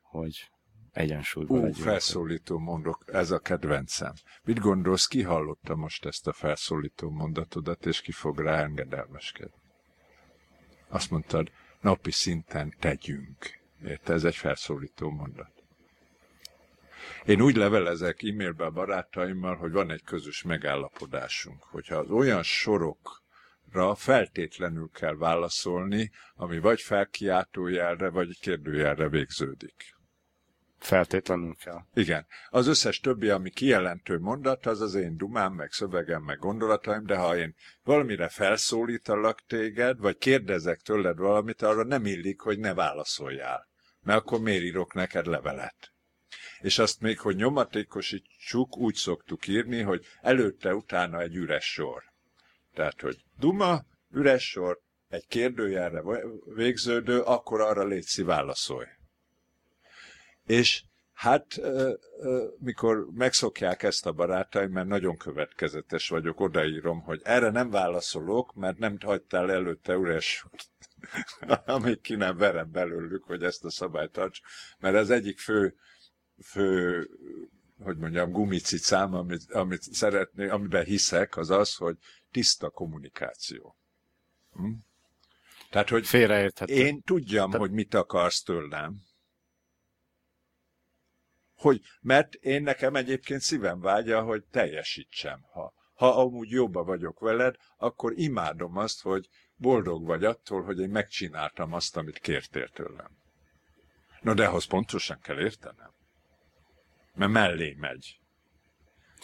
hogy egyensúlyban Ú, legyünk. felszólító mondok, ez a kedvencem. Mit gondolsz, ki hallotta most ezt a felszólító mondatodat, és ki fog rá engedelmeskedni? Azt mondtad, napi szinten tegyünk. Érte, ez egy felszólító mondat. Én úgy levelezek e-mailbe a barátaimmal, hogy van egy közös megállapodásunk, hogyha az olyan sorokra feltétlenül kell válaszolni, ami vagy felkiáltójelre, vagy kérdőjelre végződik. Feltétlenül kell. Igen. Az összes többi, ami kijelentő mondat, az az én dumám, meg szövegem, meg gondolataim, de ha én valamire felszólítalak téged, vagy kérdezek tőled valamit, arra nem illik, hogy ne válaszoljál. Mert akkor miért írok neked levelet? És azt még, hogy nyomatékosítsuk, úgy szoktuk írni, hogy előtte-utána egy üres sor. Tehát, hogy duma, üres sor, egy kérdőjelre végződő, akkor arra létszi válaszolj. És hát, mikor megszokják ezt a barátaim, mert nagyon következetes vagyok, odaírom, hogy erre nem válaszolok, mert nem hagytál előtte üres amíg ki nem verem belőlük, hogy ezt a szabályt tarts, mert az egyik fő, fő hogy mondjam, gumicicám, amit, amit szeretné, amiben hiszek, az az, hogy tiszta kommunikáció. Hm? Tehát, hogy én tudjam, Te... hogy mit akarsz tőlem, hogy, mert én nekem egyébként szívem vágya, hogy teljesítsem. Ha, ha amúgy jobba vagyok veled, akkor imádom azt, hogy boldog vagy attól, hogy én megcsináltam azt, amit kértél tőlem. Na de ahhoz pontosan kell értenem. Mert mellé megy.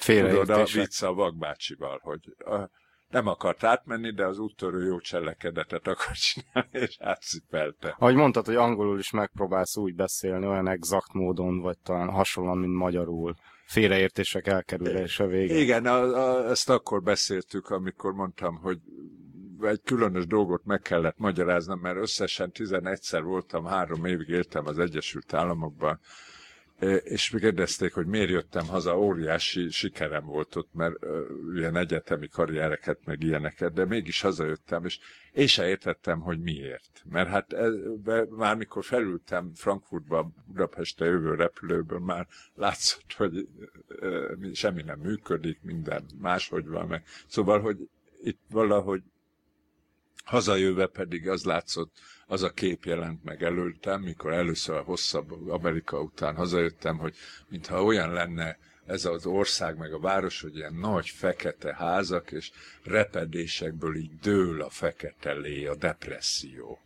Tudod, a vicc a vakbácsival, hogy a, nem akart átmenni, de az úttörő jó cselekedetet akar csinálni, és átszipelte. Ahogy mondtad, hogy angolul is megpróbálsz úgy beszélni, olyan exakt módon, vagy talán hasonlóan, mint magyarul. Félreértések elkerülése vége. Igen, a, a, ezt akkor beszéltük, amikor mondtam, hogy egy különös dolgot meg kellett magyaráznom, mert összesen 11-szer voltam, három évig éltem az Egyesült Államokban, és kérdezték, hogy miért jöttem haza, óriási sikerem volt ott, mert ilyen egyetemi karriereket, meg ilyeneket, de mégis hazajöttem, és én se értettem, hogy miért. Mert hát ez, már mikor felültem Frankfurtba, Budapestre jövő repülőből, már látszott, hogy semmi nem működik, minden máshogy van meg. Szóval, hogy itt valahogy hazajöve pedig az látszott, az a kép jelent meg előttem, mikor először a hosszabb Amerika után hazajöttem, hogy mintha olyan lenne ez az ország, meg a város, hogy ilyen nagy fekete házak, és repedésekből így dől a fekete lé, a depresszió.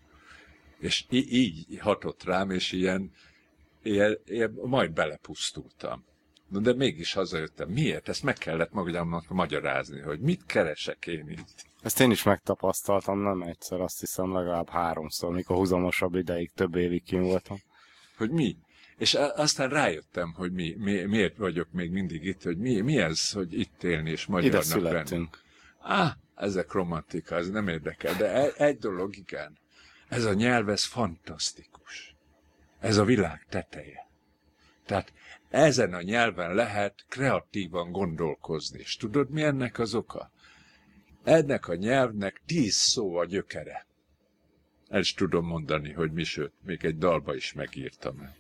És így hatott rám, és ilyen, ilyen, ilyen majd belepusztultam. De mégis hazajöttem. Miért? Ezt meg kellett magamnak magyarázni, hogy mit keresek én itt. Ezt én is megtapasztaltam, nem egyszer, azt hiszem legalább háromszor, mikor húzamosabb ideig, több évig kim voltam. Hogy mi? És aztán rájöttem, hogy mi, mi, miért vagyok még mindig itt, hogy mi, mi ez, hogy itt élni és magyarnak Ide születtünk. Lenni. Ah, ezek romantika, ez nem érdekel, de egy, egy dolog igen. Ez a nyelv, ez fantasztikus. Ez a világ teteje. Tehát ezen a nyelven lehet kreatívan gondolkozni. És tudod, mi ennek az oka? Ennek a nyelvnek tíz szó a gyökere. El is tudom mondani, hogy mi, sőt, még egy dalba is megírtam.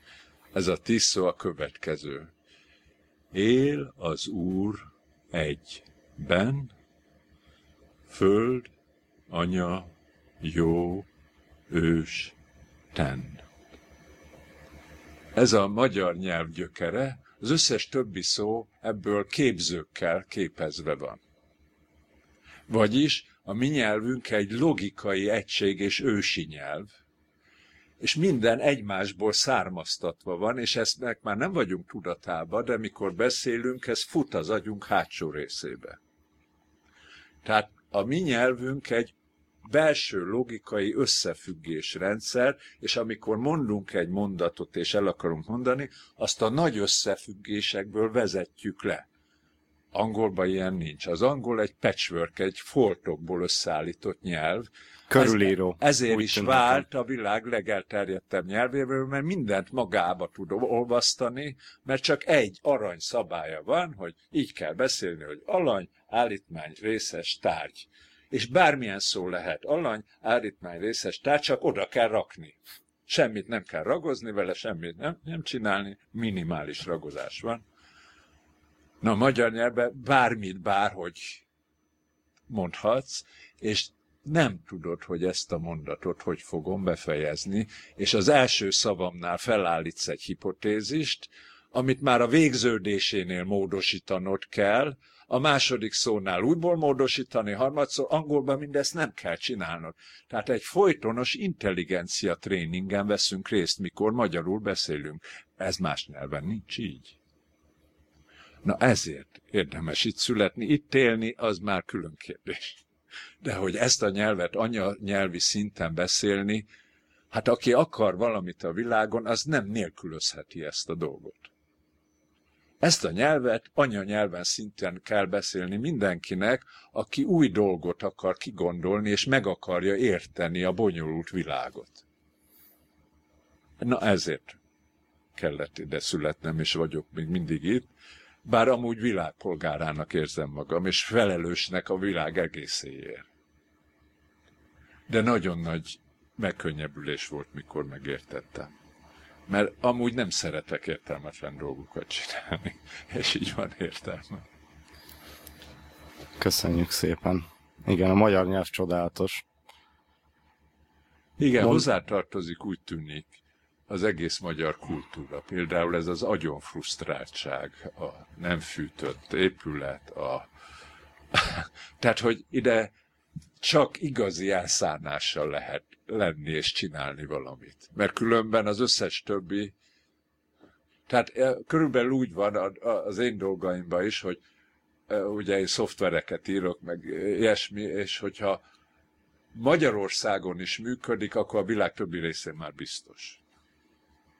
Ez a tíz szó a következő. Él az Úr egyben, föld, anya, jó, ős, ten. Ez a magyar nyelv gyökere, az összes többi szó ebből képzőkkel képezve van. Vagyis a mi nyelvünk egy logikai egység és ősi nyelv, és minden egymásból származtatva van, és ezt meg már nem vagyunk tudatában, de mikor beszélünk, ez fut az agyunk hátsó részébe. Tehát a mi nyelvünk egy belső logikai összefüggésrendszer, és amikor mondunk egy mondatot, és el akarunk mondani, azt a nagy összefüggésekből vezetjük le. Angolban ilyen nincs. Az angol egy patchwork, egy foltokból összeállított nyelv. Körülíró. Ez, ezért is tűnhetem. vált a világ legelterjedtebb nyelvével, mert mindent magába tud olvasztani, mert csak egy arany szabálya van, hogy így kell beszélni, hogy alany, állítmány, részes, tárgy. És bármilyen szó lehet, alany, állítmány, részes tárgy, csak oda kell rakni. Semmit nem kell ragozni vele, semmit nem, nem csinálni, minimális ragozás van. Na, a magyar nyelvben bármit, bárhogy mondhatsz, és nem tudod, hogy ezt a mondatot hogy fogom befejezni, és az első szavamnál felállítsz egy hipotézist, amit már a végződésénél módosítanod kell, a második szónál újból módosítani, harmadszor angolban mindezt nem kell csinálnod. Tehát egy folytonos intelligencia tréningen veszünk részt, mikor magyarul beszélünk. Ez más nyelven nincs így. Na ezért érdemes itt születni, itt élni, az már külön kérdés. De hogy ezt a nyelvet anyanyelvi szinten beszélni, hát aki akar valamit a világon, az nem nélkülözheti ezt a dolgot. Ezt a nyelvet anyanyelven szinten kell beszélni mindenkinek, aki új dolgot akar kigondolni, és meg akarja érteni a bonyolult világot. Na ezért kellett ide születnem, és vagyok még mindig itt, bár amúgy világpolgárának érzem magam, és felelősnek a világ egészéért. De nagyon nagy megkönnyebbülés volt, mikor megértettem. Mert amúgy nem szeretek értelmetlen dolgokat csinálni, és így van értelme. Köszönjük szépen. Igen, a magyar nyelv csodálatos. Igen, Mond... hozzátartozik úgy tűnik az egész magyar kultúra. Például ez az agyon frusztráltság, a nem fűtött épület, a... tehát, hogy ide csak igazi elszárnással lehet lenni és csinálni valamit. Mert különben az összes többi, tehát e, körülbelül úgy van az én dolgaimban is, hogy e, ugye én szoftvereket írok, meg ilyesmi, és hogyha Magyarországon is működik, akkor a világ többi részén már biztos.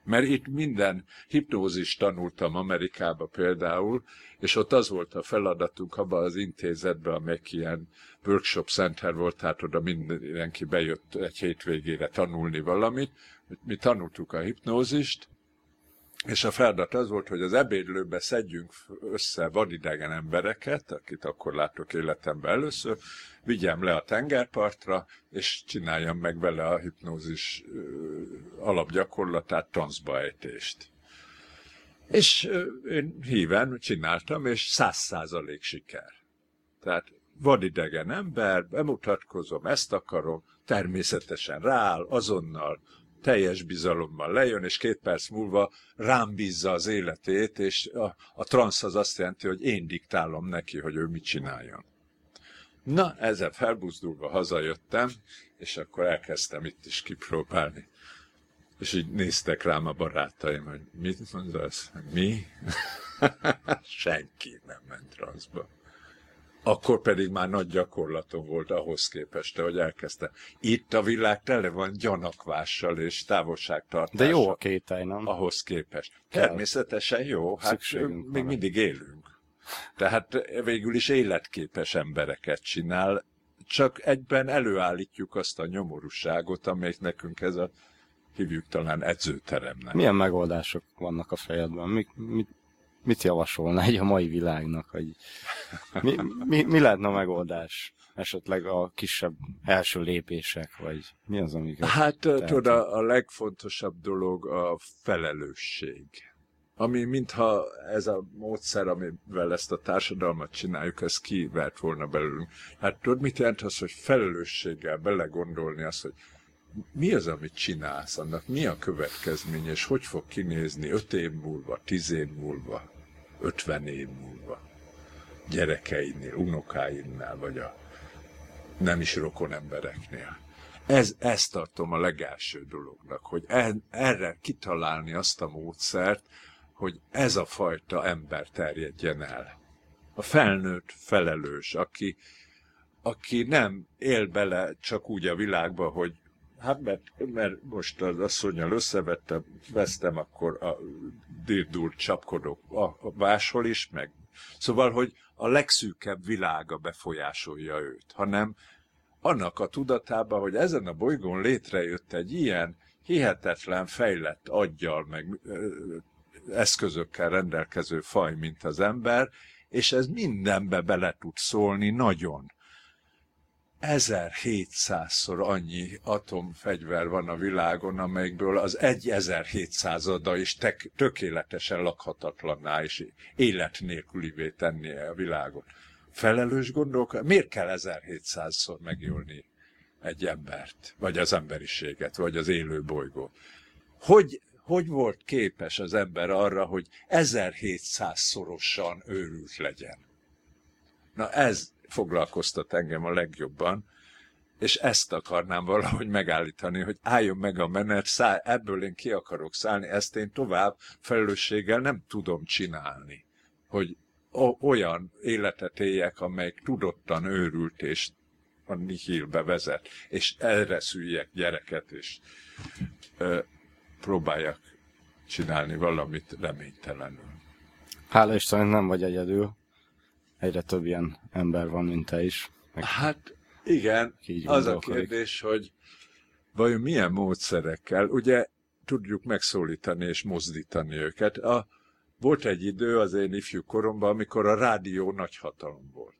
Mert itt minden hipnózis tanultam Amerikába például, és ott az volt a feladatunk abban az intézetben, amelyik ilyen workshop center volt, tehát oda mindenki bejött egy hétvégére tanulni valamit. Mi tanultuk a hipnózist, és a feladat az volt, hogy az ebédlőbe szedjünk össze vadidegen embereket, akit akkor látok életemben először, vigyem le a tengerpartra, és csináljam meg vele a hipnózis alapgyakorlatát, transzba ejtést. És én híven csináltam, és száz százalék siker. Tehát vadidegen ember, bemutatkozom, ezt akarom, természetesen rááll, azonnal teljes bizalommal lejön, és két perc múlva rám bízza az életét, és a, a transz az azt jelenti, hogy én diktálom neki, hogy ő mit csináljon. Na, ezzel felbuzdulva hazajöttem, és akkor elkezdtem itt is kipróbálni. És így néztek rám a barátaim, hogy mit mondasz? Mi? Senki nem ment transzba akkor pedig már nagy gyakorlatom volt ahhoz képest, hogy elkezdte. Itt a világ tele van gyanakvással és távolságtartással. De jó a kételj, nem? Ahhoz képest. Természetesen jó, hát Szükségünk még van. mindig élünk. Tehát végül is életképes embereket csinál, csak egyben előállítjuk azt a nyomorúságot, amelyik nekünk ez a hívjuk talán edzőteremnek. Milyen megoldások vannak a fejedben? Mi, mi, mit javasolna egy a mai világnak, hogy mi, mi, mi lehetne a megoldás? Esetleg a kisebb első lépések, vagy mi az, amik... Hát tudod, a, a legfontosabb dolog a felelősség. Ami mintha ez a módszer, amivel ezt a társadalmat csináljuk, ez kivert volna belőlünk. Hát tudod, mit jelent az, hogy felelősséggel belegondolni azt, hogy mi az, amit csinálsz, annak mi a következménye, és hogy fog kinézni öt év múlva, tíz év múlva? 50 év múlva gyerekeidnél, unokáidnál, vagy a nem is rokon embereknél. Ez, ezt tartom a legelső dolognak, hogy erre kitalálni azt a módszert, hogy ez a fajta ember terjedjen el. A felnőtt felelős, aki, aki nem él bele csak úgy a világba, hogy Hát mert, mert most az asszonyjal összevettem, vesztem, akkor a dirdur csapkodok a, máshol is, meg. Szóval, hogy a legszűkebb világa befolyásolja őt, hanem annak a tudatában, hogy ezen a bolygón létrejött egy ilyen hihetetlen fejlett aggyal, meg eszközökkel rendelkező faj, mint az ember, és ez mindenbe bele tud szólni nagyon 1700-szor annyi atomfegyver van a világon, amelyikből az 1700-ada is tek, tökéletesen lakhatatlanná és élet nélkülivé tennie a világot. Felelős gondolk, miért kell 1700-szor megölni egy embert, vagy az emberiséget, vagy az élő bolygót? Hogy, hogy volt képes az ember arra, hogy 1700-szorosan őrült legyen? Na ez foglalkoztat engem a legjobban, és ezt akarnám valahogy megállítani, hogy álljon meg a menet, száll, ebből én ki akarok szállni, ezt én tovább felelősséggel nem tudom csinálni, hogy olyan életet éljek, amelyik tudottan őrült és a nihilbe vezet, és erre szüljek gyereket, és ö, próbáljak csinálni valamit reménytelenül. Hála Istennek nem vagy egyedül. Egyre több ilyen ember van, mint te is. Meg hát igen, az a kérdés, hogy vajon milyen módszerekkel, ugye tudjuk megszólítani és mozdítani őket. A, volt egy idő az én ifjú koromban, amikor a rádió nagy hatalom volt.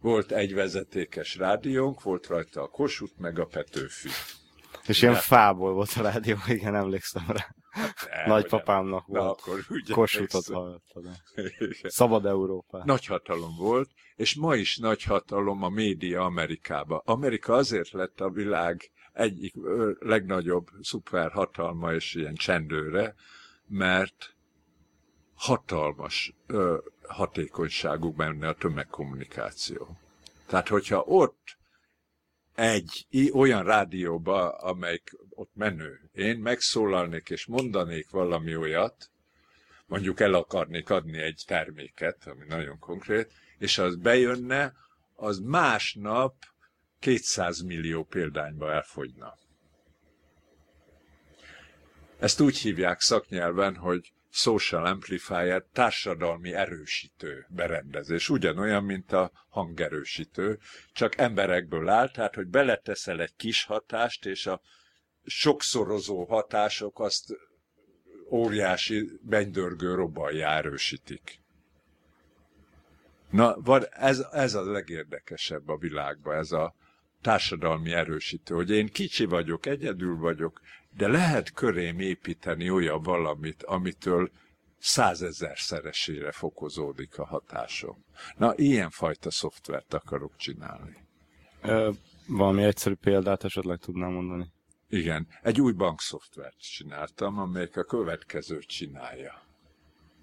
Volt egy vezetékes rádiónk, volt rajta a Kossuth meg a Petőfi. És ilyen fából volt a rádió, igen, emlékszem rá. Hát, Nagypapámnak volt. Na, akkor Kossuthot hallottad. Szabad Európa. Nagy hatalom volt, és ma is nagy hatalom a média Amerikába. Amerika azért lett a világ egyik legnagyobb szuperhatalma és ilyen csendőre, mert hatalmas ö, hatékonyságú benne a tömegkommunikáció. Tehát, hogyha ott egy olyan rádióba, amelyik ott menő, én megszólalnék és mondanék valami olyat, mondjuk el akarnék adni egy terméket, ami nagyon konkrét, és az bejönne, az másnap 200 millió példányba elfogyna. Ezt úgy hívják szaknyelven, hogy social amplifier, társadalmi erősítő berendezés. Ugyanolyan, mint a hangerősítő, csak emberekből áll, tehát, hogy beleteszel egy kis hatást, és a sokszorozó hatások azt óriási bennydörgő robbanjá erősítik. Na, van, ez, ez a legérdekesebb a világban, ez a társadalmi erősítő, hogy én kicsi vagyok, egyedül vagyok, de lehet körém építeni olyan valamit, amitől százezer szeresére fokozódik a hatásom. Na, ilyenfajta szoftvert akarok csinálni. Ö, valami egyszerű példát esetleg tudnám mondani? Igen, egy új bankszoftvert csináltam, amelyik a következőt csinálja.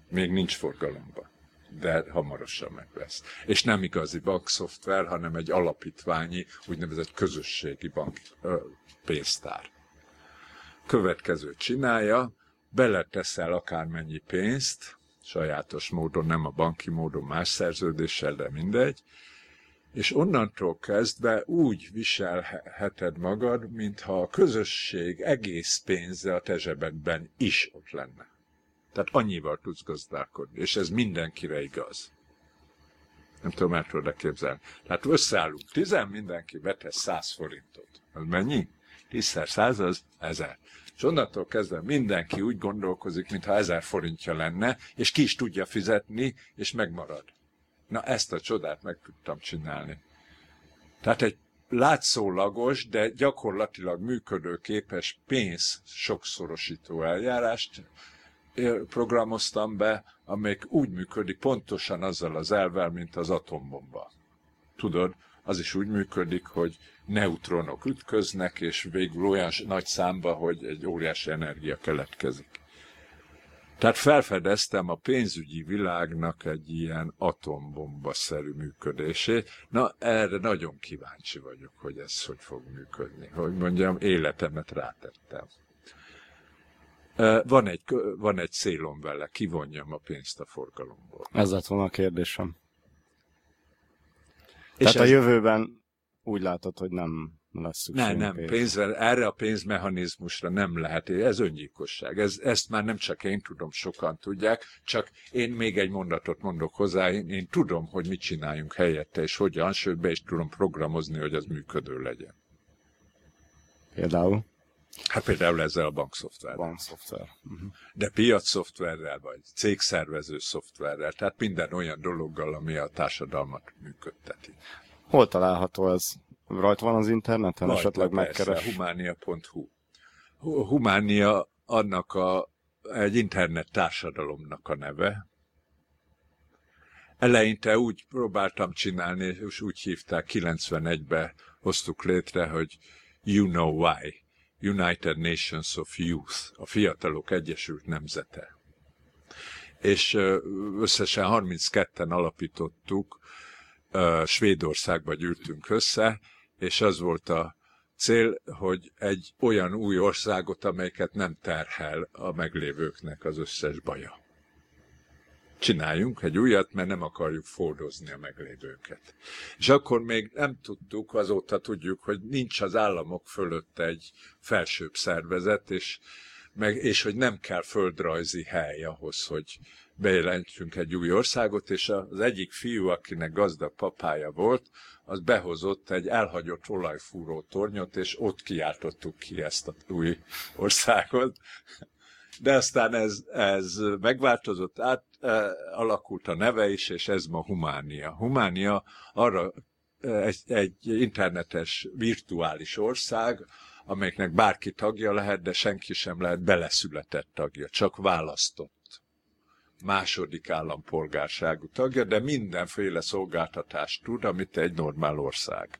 Még nincs forgalomban, de hamarosan meg lesz. És nem igazi bankszoftver, hanem egy alapítványi, úgynevezett közösségi bank ö, pénztár. Következőt csinálja, beleteszel akármennyi pénzt, sajátos módon, nem a banki módon, más szerződéssel, de mindegy, és onnantól kezdve úgy viselheted magad, mintha a közösség egész pénze a te zsebedben is ott lenne. Tehát annyival tudsz gazdálkodni, és ez mindenkire igaz. Nem tudom, el tudod képzelni. Tehát összeállunk, tizen mindenki betesz 100 forintot. Az mennyi? 10 száz az ezer. És onnantól kezdve mindenki úgy gondolkozik, mintha ezer forintja lenne, és ki is tudja fizetni, és megmarad. Na ezt a csodát meg tudtam csinálni. Tehát egy látszólagos, de gyakorlatilag működőképes pénz sokszorosító eljárást programoztam be, amelyik úgy működik pontosan azzal az elvel, mint az atombomba. Tudod, az is úgy működik, hogy neutronok ütköznek, és végül olyan nagy számba, hogy egy óriási energia keletkezik. Tehát felfedeztem a pénzügyi világnak egy ilyen atombomba-szerű működését. Na, erre nagyon kíváncsi vagyok, hogy ez hogy fog működni. Hogy mondjam, életemet rátettem. Van egy, van egy célom vele, kivonjam a pénzt a forgalomból. Ez lett volna a kérdésem. És Tehát ez... a jövőben úgy látod, hogy nem lesz szükség. Nem, nem, pénz. pénzvel, erre a pénzmechanizmusra nem lehet, ez öngyilkosság. Ez, ezt már nem csak én tudom, sokan tudják, csak én még egy mondatot mondok hozzá, én, én tudom, hogy mit csináljunk helyette, és hogyan, sőt be is tudom programozni, hogy az működő legyen. Például? Hát például ezzel a bankszoftverrel. Bankszoftver. Uh-huh. De piacszoftverrel, vagy cégszervező szoftverrel, tehát minden olyan dologgal, ami a társadalmat működteti. Hol található ez? Rajta van az interneten, Rajta, esetleg megkeres? Humánia.hu. Humánia annak a, egy internet társadalomnak a neve. Eleinte úgy próbáltam csinálni, és úgy hívták, 91-be hoztuk létre, hogy You Know Why. United Nations of Youth, a Fiatalok Egyesült Nemzete. És összesen 32-en alapítottuk, Svédországba gyűltünk össze, és az volt a cél, hogy egy olyan új országot, amelyeket nem terhel a meglévőknek az összes baja. Csináljunk egy újat, mert nem akarjuk fordozni a meglévőket. És akkor még nem tudtuk, azóta tudjuk, hogy nincs az államok fölött egy felsőbb szervezet, és, meg, és hogy nem kell földrajzi hely ahhoz, hogy bejelentsünk egy új országot, és az egyik fiú, akinek gazdag papája volt, az behozott egy elhagyott olajfúró tornyot, és ott kiáltottuk ki ezt a új országot. De aztán ez, ez megváltozott, át e, alakult a neve is, és ez ma Humánia. Humánia arra egy, egy internetes virtuális ország, amelyeknek bárki tagja lehet, de senki sem lehet beleszületett tagja, csak választott második állampolgárságú tagja, de mindenféle szolgáltatást tud, amit egy normál ország.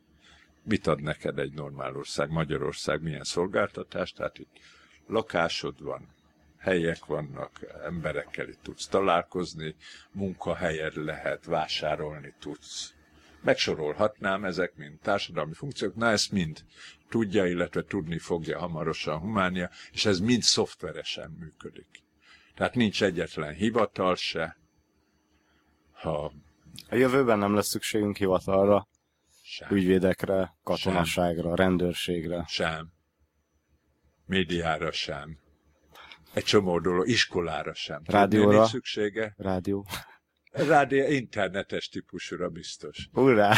Mit ad neked egy normál ország? Magyarország milyen szolgáltatást? Tehát itt lakásod van, helyek vannak, emberekkel itt tudsz találkozni, munkahelyed lehet, vásárolni tudsz. Megsorolhatnám ezek mind társadalmi funkciók, na ezt mind tudja, illetve tudni fogja hamarosan Humánia, és ez mind szoftveresen működik. Tehát nincs egyetlen hivatal se. Ha... A jövőben nem lesz szükségünk hivatalra, sem. ügyvédekre, katonaságra, sem. rendőrségre. Sem. Médiára sem. Egy csomó dolog, iskolára sem. Rádióra. Nincs szüksége. Rádió. Rádió internetes típusúra biztos. Urrá!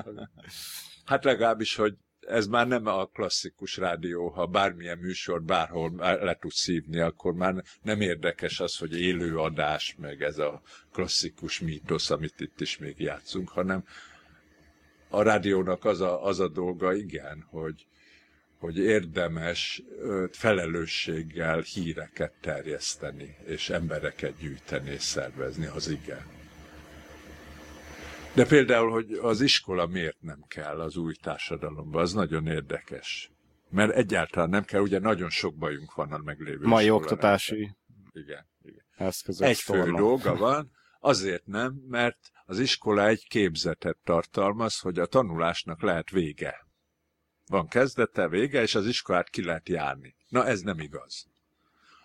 hát legalábbis, hogy ez már nem a klasszikus rádió, ha bármilyen műsor bárhol le tudsz szívni, akkor már nem érdekes az, hogy élő adás, meg ez a klasszikus mítosz, amit itt is még játszunk, hanem a rádiónak az a, az a dolga, igen, hogy, hogy érdemes felelősséggel híreket terjeszteni, és embereket gyűjteni és szervezni, az igen. De például, hogy az iskola miért nem kell az új társadalomban, az nagyon érdekes. Mert egyáltalán nem kell, ugye nagyon sok bajunk van a meglévő Mai oktatási igen, igen. eszközök. Egy fő dolga van, azért nem, mert az iskola egy képzetet tartalmaz, hogy a tanulásnak lehet vége. Van kezdete, vége, és az iskolát ki lehet járni. Na ez nem igaz.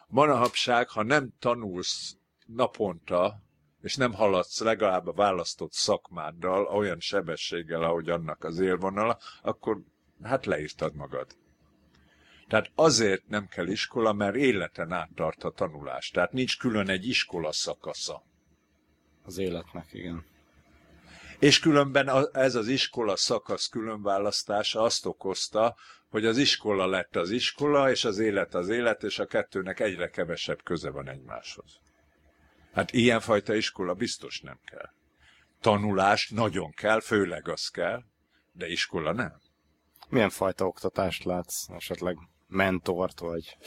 Manahapság, ha nem tanulsz naponta és nem haladsz legalább a választott szakmáddal olyan sebességgel, ahogy annak az élvonala, akkor hát leírtad magad. Tehát azért nem kell iskola, mert életen át tart a tanulás. Tehát nincs külön egy iskola szakasza. Az életnek, igen. És különben ez az iskola szakasz különválasztása azt okozta, hogy az iskola lett az iskola, és az élet az élet, és a kettőnek egyre kevesebb köze van egymáshoz. Hát ilyenfajta iskola biztos nem kell. Tanulás nagyon kell, főleg az kell, de iskola nem. Milyen fajta oktatást látsz? Esetleg mentort, vagy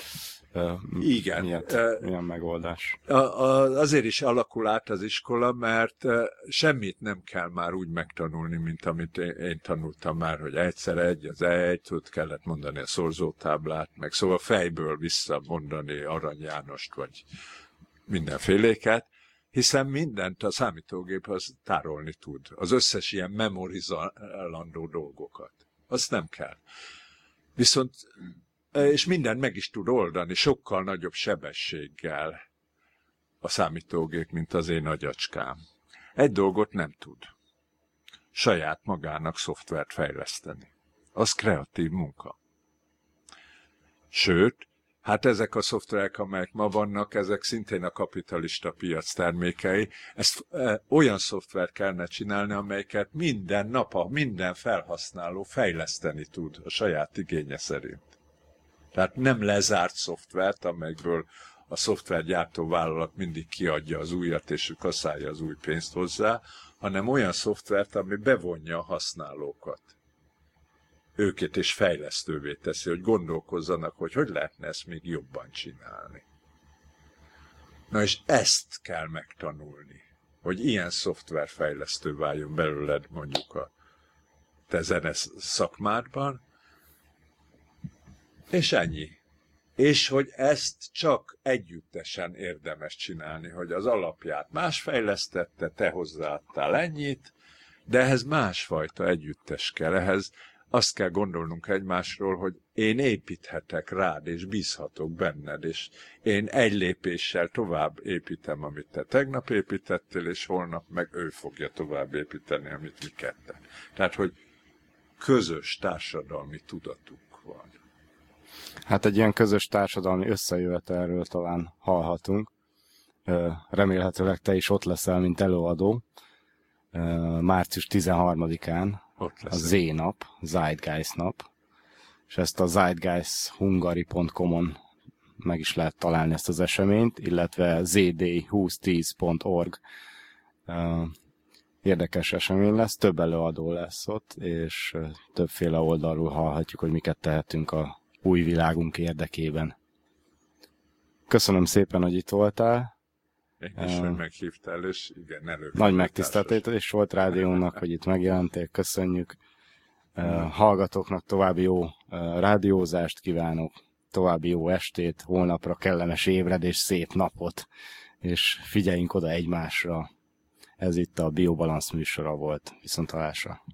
Igen. Uh, milyen megoldás? A, a, azért is alakul át az iskola, mert semmit nem kell már úgy megtanulni, mint amit én, én tanultam már, hogy egyszer egy, az egy, tud kellett mondani a szorzótáblát, meg szóval fejből visszamondani Arany Jánost, vagy mindenféléket, hiszen mindent a számítógép az tárolni tud, az összes ilyen memorizálandó dolgokat. Azt nem kell. Viszont, és mindent meg is tud oldani, sokkal nagyobb sebességgel a számítógép, mint az én agyacskám. Egy dolgot nem tud. Saját magának szoftvert fejleszteni. Az kreatív munka. Sőt, Hát ezek a szoftverek, amelyek ma vannak, ezek szintén a kapitalista piac termékei. Ezt e, olyan szoftvert kellene csinálni, amelyeket minden nap, minden felhasználó fejleszteni tud a saját igénye szerint. Tehát nem lezárt szoftvert, amelyekből a szoftvergyártó vállalat mindig kiadja az újat, és kaszálja az új pénzt hozzá, hanem olyan szoftvert, ami bevonja a használókat. Őket és fejlesztővé teszi, hogy gondolkozzanak, hogy hogy lehetne ezt még jobban csinálni. Na és ezt kell megtanulni, hogy ilyen szoftverfejlesztő váljon belőled mondjuk a te zene szakmádban, és ennyi. És hogy ezt csak együttesen érdemes csinálni, hogy az alapját más fejlesztette, te hozzáadtál ennyit, de ehhez másfajta együttes kell. Ehhez azt kell gondolnunk egymásról, hogy én építhetek rád, és bízhatok benned, és én egy lépéssel tovább építem, amit te tegnap építettél, és holnap meg ő fogja tovább építeni, amit mi ketten. Tehát, hogy közös társadalmi tudatunk van. Hát egy ilyen közös társadalmi összejövetelről talán hallhatunk. Remélhetőleg te is ott leszel, mint előadó. Március 13-án a Z nap, Zeitgeist nap, és ezt a zeitgeisthungary.com-on meg is lehet találni ezt az eseményt, illetve zd2010.org érdekes esemény lesz, több előadó lesz ott, és többféle oldalról hallhatjuk, hogy miket tehetünk a új világunk érdekében. Köszönöm szépen, hogy itt voltál. Én is, uh, hogy meghívtál, és igen, elő. Nagy megtiszteltetés volt rádiónak, hogy itt megjelentél, köszönjük. Uh, hallgatóknak további jó uh, rádiózást kívánok, további jó estét, holnapra kellemes ébredés, szép napot, és figyeljünk oda egymásra. Ez itt a Biobalance műsora volt. Viszont halásra.